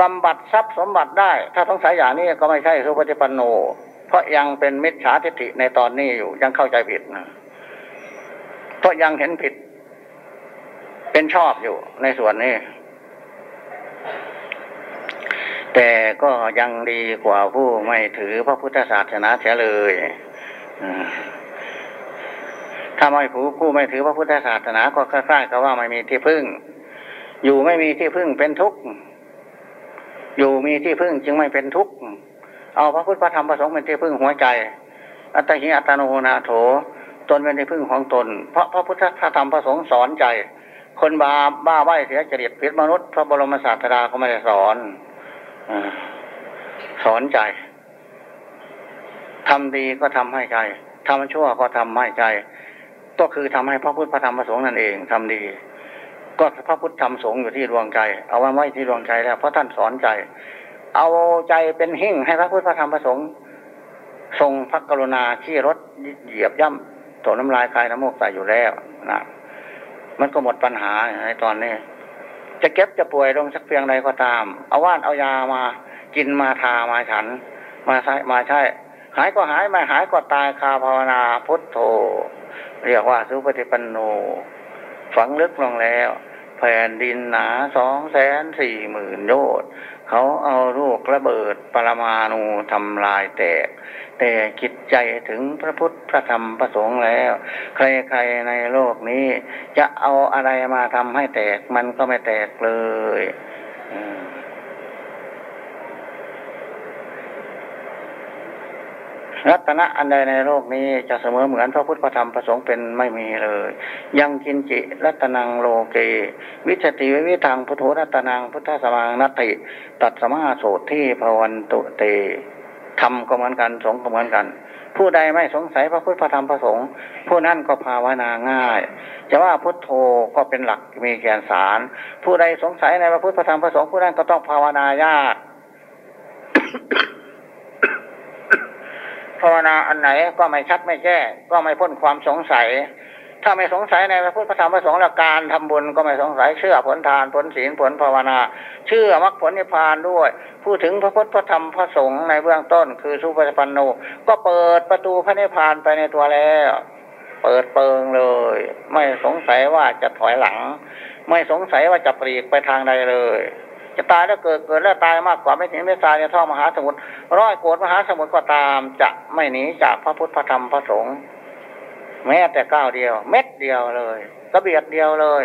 บำบัดทรัพย์สมบัติได้ ถ้าสงสัยอย่างนี้ก็ไม่ใช่สุปฏิปันโน เพราะยังเป็นมิจฉาทิฏฐิในตอนนี้อยู่ยังเข้าใจผิดนะ เพราะยังเห็นผิด เป็นชอบอยู่ในส่วนนี้ แต่ก็ยังดีกว่าผู้ไม่ถือพระพุทธศาสนาเสียเลยถ้าไม่ผู้ผู้ไม่ถือพระพุทธศาสนาก็คล้ายๆกับว่าไม่มีที่พึ่ง อยู่ไม่มีที่พึ่งเป็นทุกข์อยู่มีที่พึ่งจึงไม่เป็นทุกข์เอาพระพุทธพระธรรมพระสงฆ์เป็นที่พึ่งหัวใจ อัตหิอัตโนนาโถ ตนเป็นที่พึ่งของตน เพราะพระพุทธธรรมพระสงฆ์สอนใจ คนบาบ้าใบเสียจริตพิษมนุษย์พระบรมศาสดาก็ไม่ได้สอนอสอนใจทำดีก็ทำให้ใจทำชั่วก็ทำให้ใจ ก็คือทำให้พระพุทธพระธรรมพระสงฆ์นั่นเองทำดี ก็พระพุทธธรรมสงฆ์อยู่ที่ดวงใจ เอาไว้ที่ดวงใจแล้ว เพราะท่านสอนใจ เอาใจเป็นหิ่งให้พระพุทธพระธรรมพระสงฆ์ทรงพระกรุณาที่รถเหยียบย่ำ ตัวน้ำลายคายน้ำมูกใส่อยู่แล้วนะมันก็หมดปัญหาในตอนนี้ จะเก็บจะป่วยลงสักเพียงใดก็ตาม เอาว่านเอายามากินมาทามาฉัน มาใช้มาใช้หายก็หายไม่หายก็ตายคาภาวนาพุทโธเรียกว่าสุปฏิปันโนฝังลึกลงแล้ว ผ่นดินหนาสองแสนสี่หมื่นโยชน์เขาเอาลูกระเบิดปรมาณูทำลายแตก แต่คิดใจถึงพระพุทธพระธรรมพระสงฆ์แล้ว ใครๆในโลกนี้ จะเอาอะไรมาทำให้แตกมันก็ไม่แตกเลย รัตนะอันใดในโลกนี้จะเสมอเหมือนพระพุทธธรรมประสงค์เป็นไม่มีเลย ยังกินจิรัตนังโลเก วิชติวิวิทางพุทโธรัตนังพุทธสมางนัตติ ตัดสมาโสที่ภวันตุเตธรรมก็เหมือนกันสงก็เหมือนกัน ผู้ใดไม่สงสัยพระพุทธธรรมประสงค์ผู้นั้นก็ภาวนาง่าย จะว่าพุทโธก็เป็นหลักมีแกนสาร ผู้ใดสงสัยในพระพุทธธรรมประสงค์ผู้นั้นก็ต้องภาวนายาก ภาวนาอันไหนก็ไม่ชัดไม่แก้ก็ไม่พ้นความสงสัย ถ้าไม่สงสัยในพระพุทธธรรมพระสงฆ์ละการทำบุญก็ไม่สงสัยเชื่อผลทานผลศีลผลภาวนา เชื่อมรรคผลนิพพานด้วย พูดถึงพระพุทธพระธรรมพระสงฆ์ในเบื้องต้นคือสุปฏิปันโนก็เปิดประตูพระนิพพานไปในตัวแล้วเปิดเปิงเลย ไม่สงสัยว่าจะถอยหลัง ไม่สงสัยว่าจะปลีกไปทางใดเลย จะตายแล้วเกิดเกิดแล้วตายมากกว่าไม่ถึงไม่ตายในท่อมหาสมุทรร้อยโกดมหาสมุทรก็ตามจะไม่หนีจากพระพุทธพระธรรมพระสงฆ์แม้แต่ก้าวเดียว เม็ดเดียวเลยกระเบียดเดียวเลย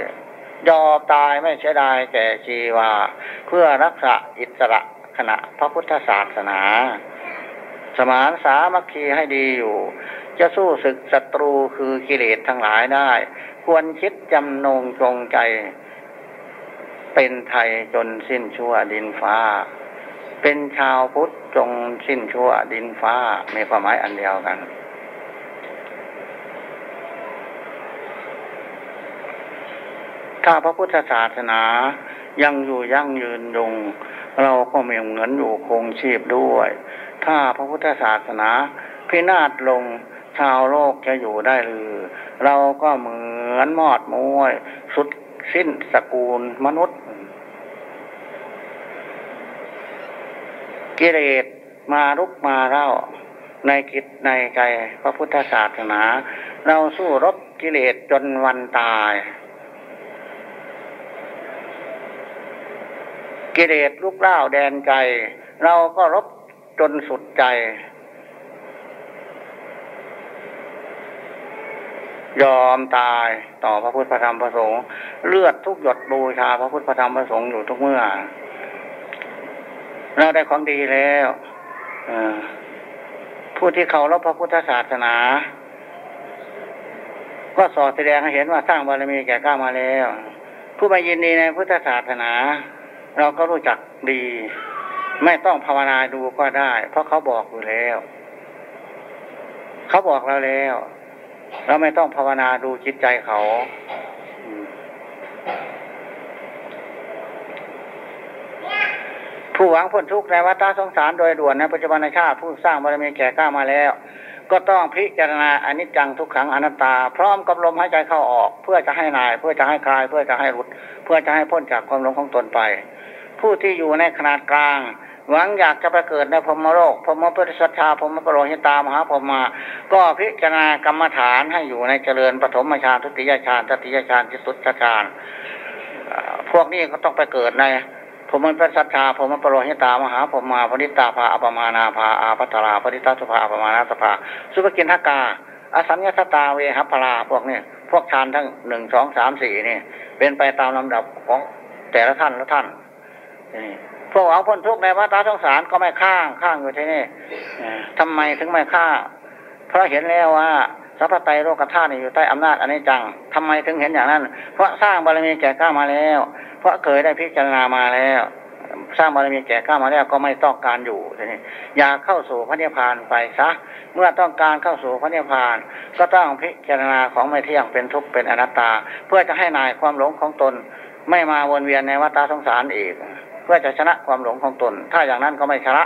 ยอมตายไม่เสียดายแก่ชีวา เพื่อรักษาอิสระขณะพระพุทธศาสนา สมานสามัคคีให้ดีอยู่ จะสู้ศึกศัตรูคือกิเลสทั้งหลายได้ ควรคิดจำนงจงใจ เป็นไทยจนสิ้นชั่วดินฟ้า เป็นชาวพุทธจงสิ้นชั่วดินฟ้ามีความหมายอันเดียวกัน ถ้าพระพุทธศาสนายังอยู่ยั่งยืนยงเราก็มีเหมือนอยู่คงชีพด้วย ถ้าพระพุทธศาสนาพินาศลงชาวโลกจะอยู่ได้หรือ เราก็เหมือนมอดมวยสุด สิ้นสกุลมนุษย์ กิเลสมาลุกมาเล่าในกิจในใจพระพุทธศาสนา เราสู้รบกิเลสจนวันตาย กิเลสลุกเล่าแดนใจ เราก็รบจนสุดใจ ยอมตายต่อพระพุทธพระธรรมพระสงฆ์เลือดทุกหยดบูชาพระพุทธพระธรรมพระสงฆ์อยู่ทุกเมื่อเราได้ของดีแล้วผู้ที่เขารบพระพุทธศาสนา ก็สอดแสดงให้เห็นว่าสร้างบารมีแก่ก้ามาแล้ว ผู้มายินดีในพุทธศาสนา เราก็รู้จักดี ไม่ต้องภาวนาดูก็ได้ เพราะเขาบอกอยู่แล้ว เขาบอกเราแล้ว เราไม่ต้องภาวนาดูจิตใจเขาผู้หวังพ้นทุกข์ในวัฏสงสารโดยด่วนในปัจจุบันชาติผู้สร้างบารมีแก่กล้ามาแล้ว ก็ต้องพิจารณาอนิจจังทุกขังอนัตตา พร้อมกับลมหายใจเข้าออก เพื่อจะให้นาย เพื่อจะให้คลาย เพื่อจะให้หลุด เพื่อจะให้พ้นจากความหลงของตนไป ผู้ที่อยู่ในขนาดกลาง หวังอยากจะไปเกิดในพรมโลกพรมพุทธสัจชาพรมปรโรหิตามหาพรมา ก็พิจารณากรรมฐานให้อยู่ในเจริญปฐมฌานทุติยฌานตติยฌานจิตุตฌานพวกนี้ก็ต้องไปเกิดในผมมันเป็นสัจชาผมมันปรโรหิตามหาผมมาปณิตาภาอปมานาภาอาพัตราปณิตาสุภาอปมานาสภาสุภกินทกาอสัญญาตาเวหัพลาพวกนี้พวกฌานทั้งหนึ่งสองสามสี่นี่เป็นไปตามลำดับของแต่ละท่านละท่านพ วกเอาพ้นทุกข์ในวัฏสงสารก็ไม่ข้างข้างอยู่ที่นี่ทำไมถึงไม่ข้าเพราะเห็นแล้วว่าสัพพไตโลกธาตุอยู่ใต้อำนาจอันนี้จังทำไมถึงเห็นอย่างนั้น เพราะสร้างบารมีแก่กล้ามาแล้ว เพราะเคยได้พิจารณามาแล้ว สร้างบารมีแก่กล้ามาแล้วก็ไม่ต้องการอยู่ทีนี้อยากเข้าสู่พระนิพพานไปซะ เมื่อต้องการเข้าสู่พระนิพพาน ก็ต้องพิจารณาของไม่เที่ยงเป็นทุกข์เป็นอนัตตา เพื่อจะให้นายความหลงของตนไม่มาวนเวียนในวัฏสงสารอีก พื่อจะชนะความหลงของตน ถ้าอย่างนั้นก็ไม่ชนะ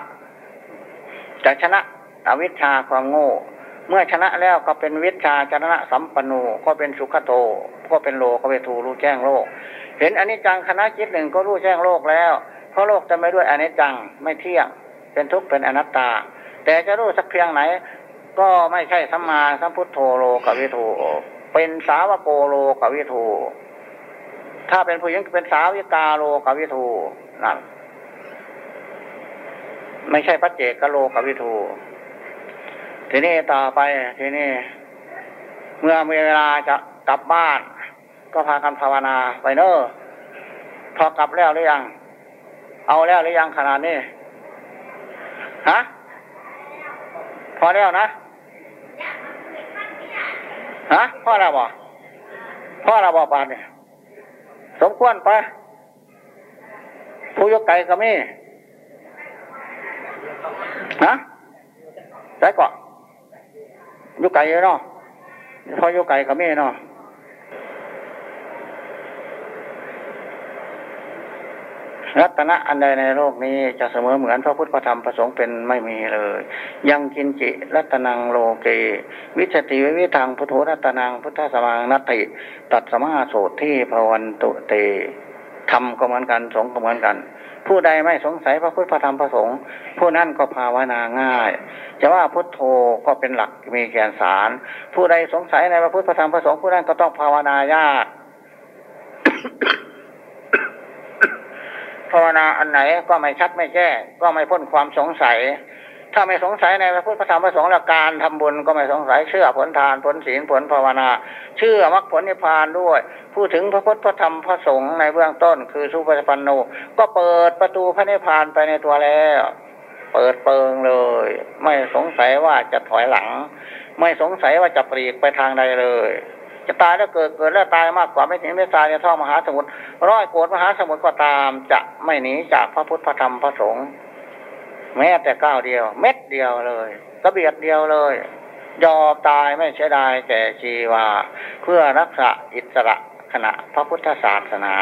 จะชนะอวิชชาความโง่ เมื่อชนะแล้วก็เป็นวิชาจนะสัมปันโนก็เป็นสุขโต ก็เป็นโลก็เป็นทูรู้แจ้งโลก เห็นอนิจจังคณะจิตหนึ่งก็รู้แจ้งโลกแล้ว เพราะโลกจะไม่ด้วยอนิจจังไม่เที่ยง เป็นทุกข์เป็นอนัตตา แต่จะรู้สักเพียงไหน ก็ไม่ใช่สัมมาสัมพุทโธโลกวิทูเป็นสาวโกโลกวิทูถ้าเป็นผู้หญิงเป็นสาวิกาโลกวิทู นั่น ไม่ใช่พระเจกโลกวิทูทีนี้ต่อไปทีนี้เมื่อมีเวลาจะกลับบ้าน ก็พากันภาวนาไปเนอะพอกลับแล้วหรือยัง เอาแล้วหรือยังขนาดนี้ฮะพอแล้วนะฮะพ่อเราบอกพ่อเราบอกปานเนี่ยสมควรไป ผู้ยกไก่ก็มีฮะใส่ก่อนยุไก่เนาะพอยุไก่กับแม่เนาะรัตนะอันใดในโลกนี้จะเสมอเหมือนพระพุทธธรรมประสงค์เป็นไม่มีเลย ยังกินจิรัตนังโลเก วิชติวิวิทางพุทโธรัตนังพุทธสมังนัตติ ตัดสมาโสที่ภวันตุเต ทำก็เหมือนกันสงฆ์ก็เหมือนกัน ผู้ใดไม่สงสัยพระพุทธพระธรรมพระสงฆ์ผู้นั้นก็ภาวนาง่ายจะว่าพุทโธก็เป็นหลักมีแกนสาร ผู้ใดสงสัยในพระพุทธพระธรรมพระสงฆ์ผู้นั้นก็ต้องภาวนายากภาวนาอันไหนก็ไม่ชัดไม่แก้ก็ไม่พ้นความสงสัย ถ้าไม่สงสัยในพระพุทธธรรมพระสงฆ์และการทำบุญก็ไม่สงสัยเชื่อผลทานผลศีลผลภาวนา เชื่อมรรคผลนิพพานด้วย พูดถึงพระพุทธพระธรรมพระสงฆ์ในเบื้องต้น คือสุปฏิปันโนก็เปิดประตูพระนิพพานไปในตัวแล้ว เปิดเปิงเลย ไม่สงสัยว่าจะถอยหลัง ไม่สงสัยว่าจะปลีกไปทางใดเลย จะตายแล้วเกิดเกิดแล้วตายมากกว่าไม่ถึงไม่ตายในท่อมหาสมุทรร้อยโกดมหาสมุทรก็ตามจะไม่หนีจากพระพุทธพระธรรมพระสงฆ์ แม้แต่ก้าวเดียว เม็ดเดียวเลยกระเบียดเดียวเลย ยอมตายไม่เสียดายแก่ชีวา เพื่อรักษาอิสระขณะพระพุทธศาสนา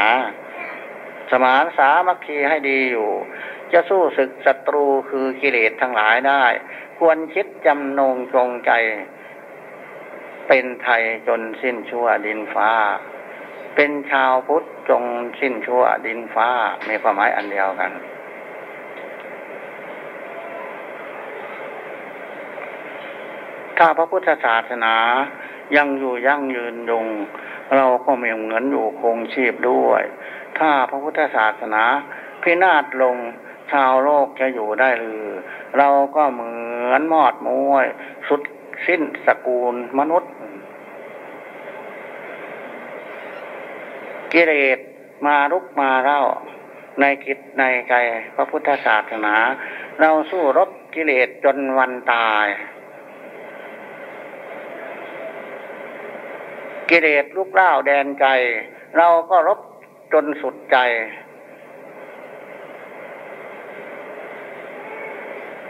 สมานสามัคคีให้ดีอยู่ จะสู้ศึกศัตรูคือกิเลสทั้งหลายได้ ควรคิดจำนงจงใจ เป็นไทยจนสิ้นชั่วดินฟ้า เป็นชาวพุทธจงสิ้นชั่วดินฟ้า มีความหมายอันเดียวกัน ถ้าพระพุทธศาสนายังอยู่ยั่งยืนยงเราก็มีเหมือนอยู่คงชีพด้วย ถ้าพระพุทธศาสนาพินาศลงชาวโลกจะอยู่ได้หรือ เราก็เหมือนมอดมวย สุดสิ้นสกุลมนุษย์ กิเลสมาลุกมาเล่าในคิดในใจพระพุทธศาสนา เราสู้รบกิเลสจนวันตาย กิเลสลุกเล้าแดนใจ เราก็รบจนสุดใจ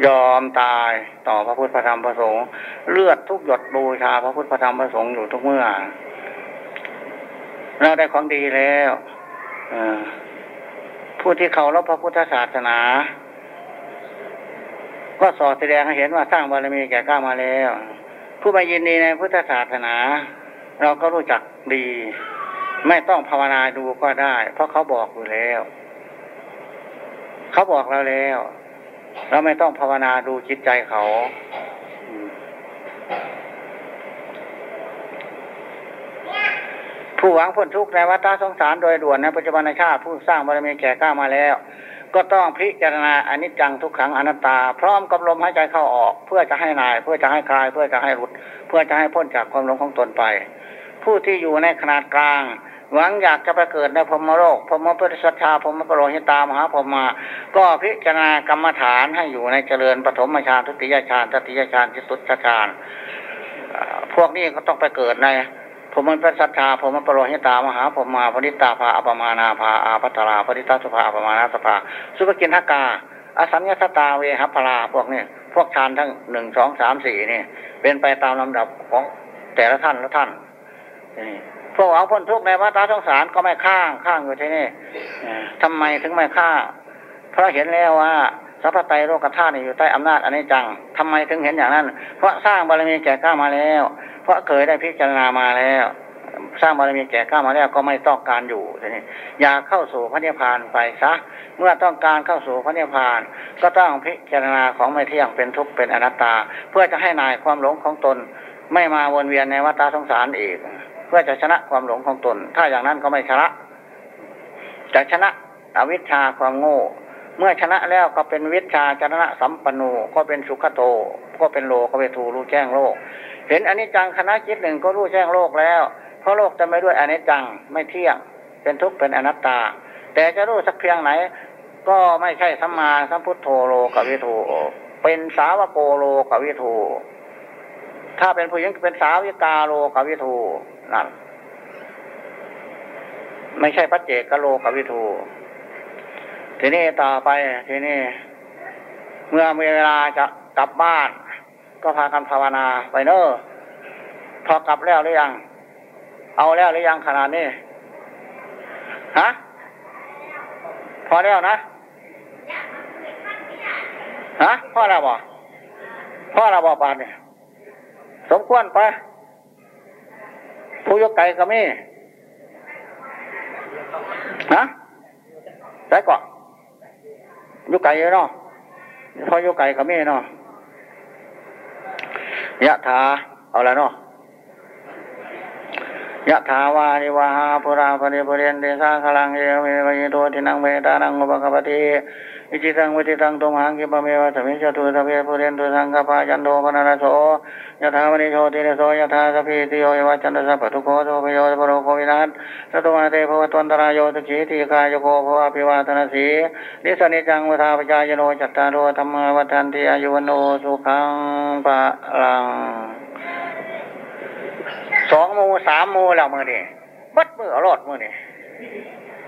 ยอมตายต่อพระพุทธพระธรรมพระสงฆ์เลือดทุกหยดบูชาพระพุทธพระธรรมพระสงฆ์อยู่ทุกเมื่อเราได้ของดีแล้วผู้ที่เขารบพระพุทธศาสนา ก็สอดแสดงให้เห็นว่าสร้างบารมีแก่กล้ามาแล้ว ผู้มายินดีในพุทธศาสนา เราก็รู้จักดี ไม่ต้องภาวนาดูก็ได้ เพราะเขาบอกอยู่แล้ว เขาบอกเราแล้ว เราไม่ต้องภาวนาดูจิตใจเขาผู้หวังพ้นทุกข์ในวัฏสงสารโดยด่วนในปัจจุบันชาติผู้สร้างบารมีแก่กล้ามาแล้ว ก็ต้องพิจารณาอนิจจังทุกขังอนัตตา พร้อมกับลมหายใจเข้าออก เพื่อจะให้นาย เพื่อจะให้คลาย เพื่อจะให้หลุด เพื่อจะให้พ้นจากความหลงของตนไป ผู้ที่อยู่ในขนาดกลาง หวังอยากจะไปเกิดในพรมโลกพรมพุทธสัชาพรมปรโรหิตามหาพรมาก็พิจารณากรรมฐานให้อยู่ในเจริญปฐมฌานทุติยฌานตติยฌานจิตุตฌานพวกนี้ก็ต้องไปเกิดในพรมพุทธสัชาพรมปรโรหิตามหาพรมมาปริตาภาอปมานาภาอาพัตราปริตาสุภาอปมานาสภาสุภกินทกาอสัญญาสตาเวหพลาพวกนี้พวกฌานทั้งหนึ่งสองสามสี่นี่เป็นไปตามลำดับของแต่ละท่านละท่าน นี่พวกเอาพ้นทุกข์ในวัฏสงสารก็ไม่ข้างข้างอยู่ที่นี่ทำไมถึงไม่ข้าเพราะเห็นแล้วว่าสัพพไตโลกธาตุอยู่ใต้อำนาจอันนี้จังทำไมถึงเห็นอย่างนั้น เพราะสร้างบารมีแก่กล้ามาแล้ว เพราะเคยได้พิจารณามาแล้ว สร้างบารมีแก่กล้ามาแล้วก็ไม่ต้องการอยู่ทีนี้อยากเข้าสู่พระนิพพานไปซะเมื่อต้องการเข้าสู่พระนิพพาน ก็ต้องพิจารณาของไม่เที่ยงเป็นทุกข์เป็นอนัตตา เพื่อจะให้นายความหลงของตนไม่มาวนเวียนในวัฏสงสารอีก พื่อจะชนะความหลงของตน ถ้าอย่างนั้นก็ไม่ชนะ จะชนะอวิชชาความโง่ เมื่อชนะแล้วก็เป็นวิชาชนะสัมปันโนก็เป็นสุขโต ก็เป็นโลก็เวทูรู้แจ้งโลก เห็นอนิจจังคณะจิตหนึ่งก็รู้แจ้งโลกแล้ว เพราะโลกจะไม่ด้วยอนิจจังไม่เที่ยง เป็นทุกข์เป็นอนัตตา แต่จะรู้สักเพียงไหน ก็ไม่ใช่สัมมาสัมพุทโธโลกวิทูเป็นสาวโกโลกวิทูถ้าเป็นผู้หญิงเป็นสาวิกาโลกวิทู นั่น ไม่ใช่พระเจกโลกวิทูทีนี้ต่อไปทีนี้เมื่อมีเวลาจะกลับบ้าน ก็พากันภาวนาไปเนอะพอกลับแล้วหรือยัง เอาแล้วหรือยังขนาดนี้ฮะพอแล้วนะฮะพ่อเราบอกพ่อเราบอกปานเนี่ยสมควรไป ผู้ยกไก่ก็มีฮะใส่ก่อนยกไก่เนาะพอยกไก่ก็มีเนาะยะถาเอาละเนาะ ยะถาวาริวะหาปูรา ปะริปูเรนติ สาคะรังเอวะเมวะ อิโตทินนังเปตานังอุปะกัปปะติอิจฉิตัง ปัตถิตังตุมหัง ขิปปะเมวะ สะมิชฌะตุสัพเพปูเรนตุสังกัปปาจันโทปัณณะระโสยะถา มะณิโชติระโสยะถาสัพพีติโย วิวัชชันตุ สัพพะโรโควินัสสะตุมาเต ภะวัตวันตะราโย สุขี ทีฆายุโก ภะวะ อะภิวาทะนะสีลิสสะ นิจจังวุฑฒาปะจายิโนจัตตาโร ธัมมา วัฑฒันติอายุ วัณโณ สุขังปะลัง สองมูสามมูแล้วมือนี่บัดมืออรอดมือนี่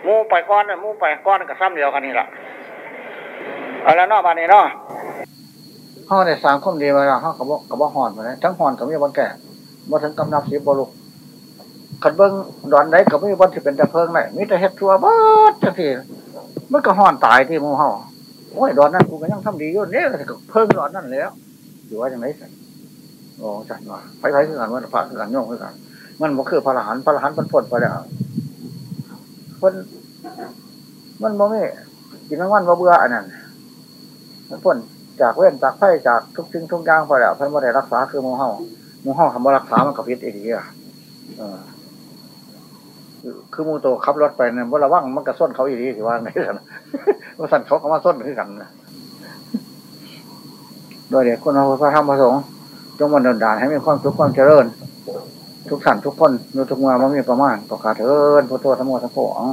มูไปก้อนมูไปก้อนกับซ้ำเดียวกันนี่แหละเอาแล้วนอกบ้านนี้เนาะห้องในสามคมดีมาแล้วห้องกับกับว่าหอนมาเลยทั้งหอนกับมีบนแก่มาถึงกำนับสีบลุกขัดเบิ้งดอนไหนกับมีบนที่เป็นต่เพิงไหนมีแต่เห็ดทัวบ้าจังทีมันก็ห่อนตายที่มูเฮาโอ้ยดอนนั้นกูก็ยังทำดีอยู่เนี่ยเพิ่งดอนนั่นแล้วอยู่ว่าอย่างไรสัน โอ้จันว่าไปไปคือกันว่าพระคือกันโยงคือกันมันบ่คือพระหลานพระหลานมันพ้นไปแล้วคนมันบ่ไม่กินทั้งวันบ่เบื่ออันนั้นมันพ้นจากเว้นจากไฟจากทุกสิ่งทุกอย่างพอแล้วเพิ่นบ่ได้รักษาคือมูเฮามูเฮาทำบ่รักษามันกับพิษอีกอะคือมูโตขับรถไปเนี่ยว่าระวังมันกระส้นเขาอีกทีสิว่าไงสันว่าสันเขาก็มาส้นคือกันนะโดยเด็กคนพระธรรมประสงค์ จงมันดานให้มีความสุขความเจริญ ทุกสันทุกคนโดยทุกเมื่อมันมีประมาณต่อขาเถินพุทโธธรรมโอทั้งปวง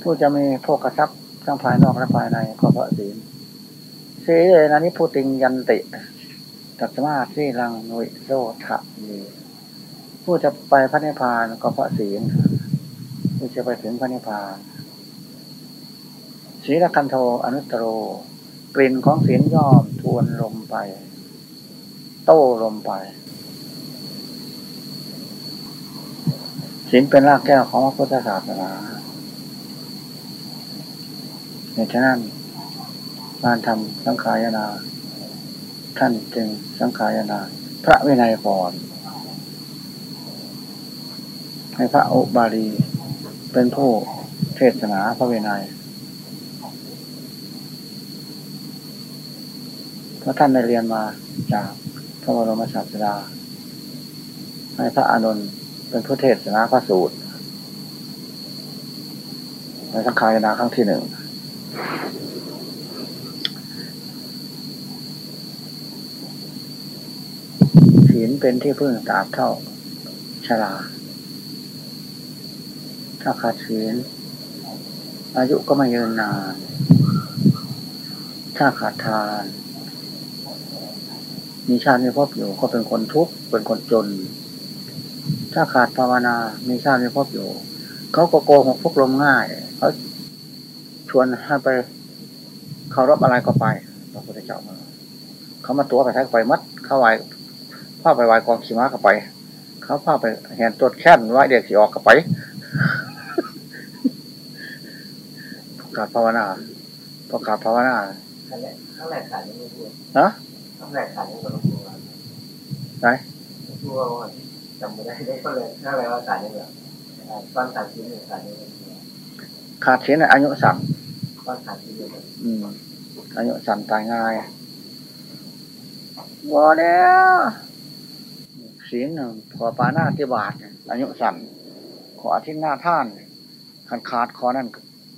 ผู้จะมีโภกทรัพย์ทั้งภายนอกและภายในก็เพราะศีลสีเลยนะนี่พูดติงยันติตัสมาสีลังนุยโซทะมีผู้จะไปพระนิพพานก็เพราะศีลผู้จะไปถึงพระนิพพานศีลคันโทอนุตโร กลิ่นของศีลย่อมทวนลมไป โต้ลมไปศีลเป็นรากแก้วของพระพุทธศาสนาเหตุฉะนั้นการทำสังขายนา ท่านจึงสังขายนา พระวินัยก่อน ให้พระอุบาลีเป็นผู้เทศนาพระวินัยเพราะท่านได้เรียนมาจากพระบรมศาสดาให้พระอานนท์เป็นผู้เทศนาพระสูตรในสังขารนาครั้งที่หนึ่งศีลเป็นที่พึ่งตาบเท่าชลาถ้าขาดศีลอายุก็ไม่ยืนนาน ถ้าขาดทาน มีชาติมีพบอยู่ก็เป็นคนทุกข์เป็นคนจน ถ้าขาดภาวนา มีชาติมีพบอยู่ เขาก็โกหกพวกลมง่ายเขาชวนให้ไปเคารพอะไรก็ไปพระพุทธเจ้ามาเขามาตัวไปท้ายไปมัดเข้าไว้ผ้าไปไว้กองขีม้าก็ไป เขาผ้าไปแหนตัวแค่นไว้เด็กสีออกก็ไปขาดภาวนาพอขาดภาวนาข้างแรกข้างแรกขาดยังไม่พูดนะ ข้างแรกขาดยังไม่รู้ไหนพูดว่าจำไม่ได้ได้ก็เลยข้างแรกว่าขาดยังไงตอนขาดชิ้นหนึ่งขาดยังไงขาดชิ้นอายุสั่งตอนขาดชิ้นเดียวอืมอายุสั่งตายง่ายบ่แล้วศีลหนึ่งขอปานาติบาตอายุสั่นขออาทิตย์หน้าท่านขันขาดขอนั่น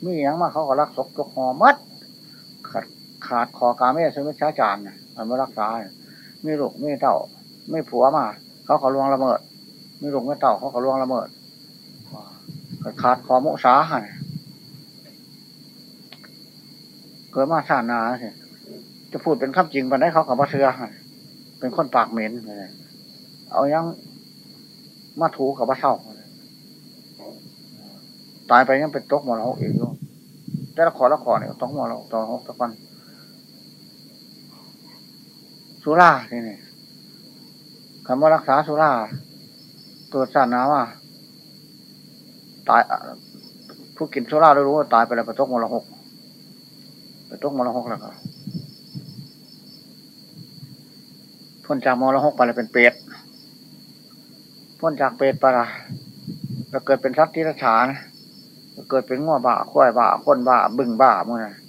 มีอย่างมาเขาก็รักศกก็หอมัดขาดขาดคอกาเม่สมิชาจารย์ มันไม่รักษาไม่ลูกไม่เต่าไม่ผัวมา เขาขอลวงละเมิดไม่ลูกไม่เต่าเขาขอลวงละเมิดขาดคอมุสาหันเกิดมาชาตินาสิจะพูดเป็นคำจริงไปได้เขาขับมาเชือเป็นคนปากเหม็นเอายังมาถูกับมาเศร้าตายไปยังเป็นตกมรหกอีกอยู่แต่ละขอละขอเนี่ยตกมรหกตอนหกตะกัน สุราที่นี่คำว่ารักษาสุราเกิดสานนาว่า ตายผู้กินสุราได้รู้ว่าตายไปแล้วไปตกมรหกไปตกมรหกแล้วก็พ้นจากมรหกไปเลยเป็นเปรตพ้นจากเปรตไปละแล้วเกิดเป็นสัตว์ที่รัฐานเกิดเป็นง้อบ้าควายบ้าคนบ้าบึงบ้ามื่อเ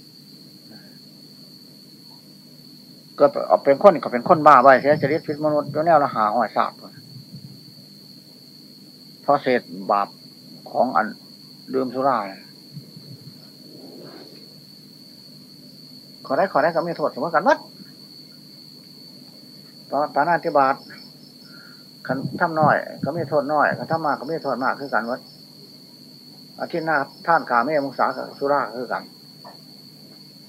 กิดเป็นคนก็เป็นคนบ้าไปเสียจริตพิษมนุษย์แล้วแนวละหาหอยสาบเพราะเศษบาปของอันดื่มสุราขอได้ขอได้ก็มีโทษสมมติกันวัดปานาธิบาตขันทำน้อย ก็มีโทษน้อยขันทำมากก็มีโทษมากคือกันวัดอาทิตย์หน้าท่านกาเม่มุสาสุราคือกัน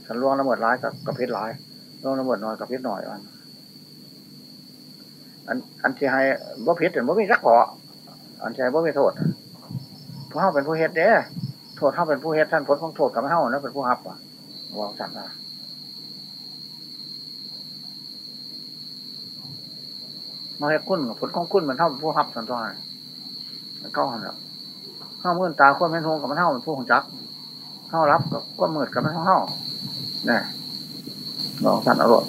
ฉันล่วงละเมิดร้ายกับกับเพชรร้าย ลงละเมิดน้อยกับพชรหน่อยมันอันอันที่ให้บ่พชรแต่บ่มีรักขออันที่ให้บ่มีโทษผู้เฮาเป็นผู้เฮ็ดเด้โทษเฮาเป็นผู้เฮ็ดท่านผลของโทษกับเฮาแล้วเป็นผู้รับอะวางสั่งนะมาให้คุณผลของคุณมันเท่าผู้รับสันตัวมันเข้าหันแล้วข้ามื่นตาคนแม่นหงกับมันเท่ามันผู้ของจักเข้ารับก็มืดกับมันเท่าเนี่ย ลองสั่นอร่อย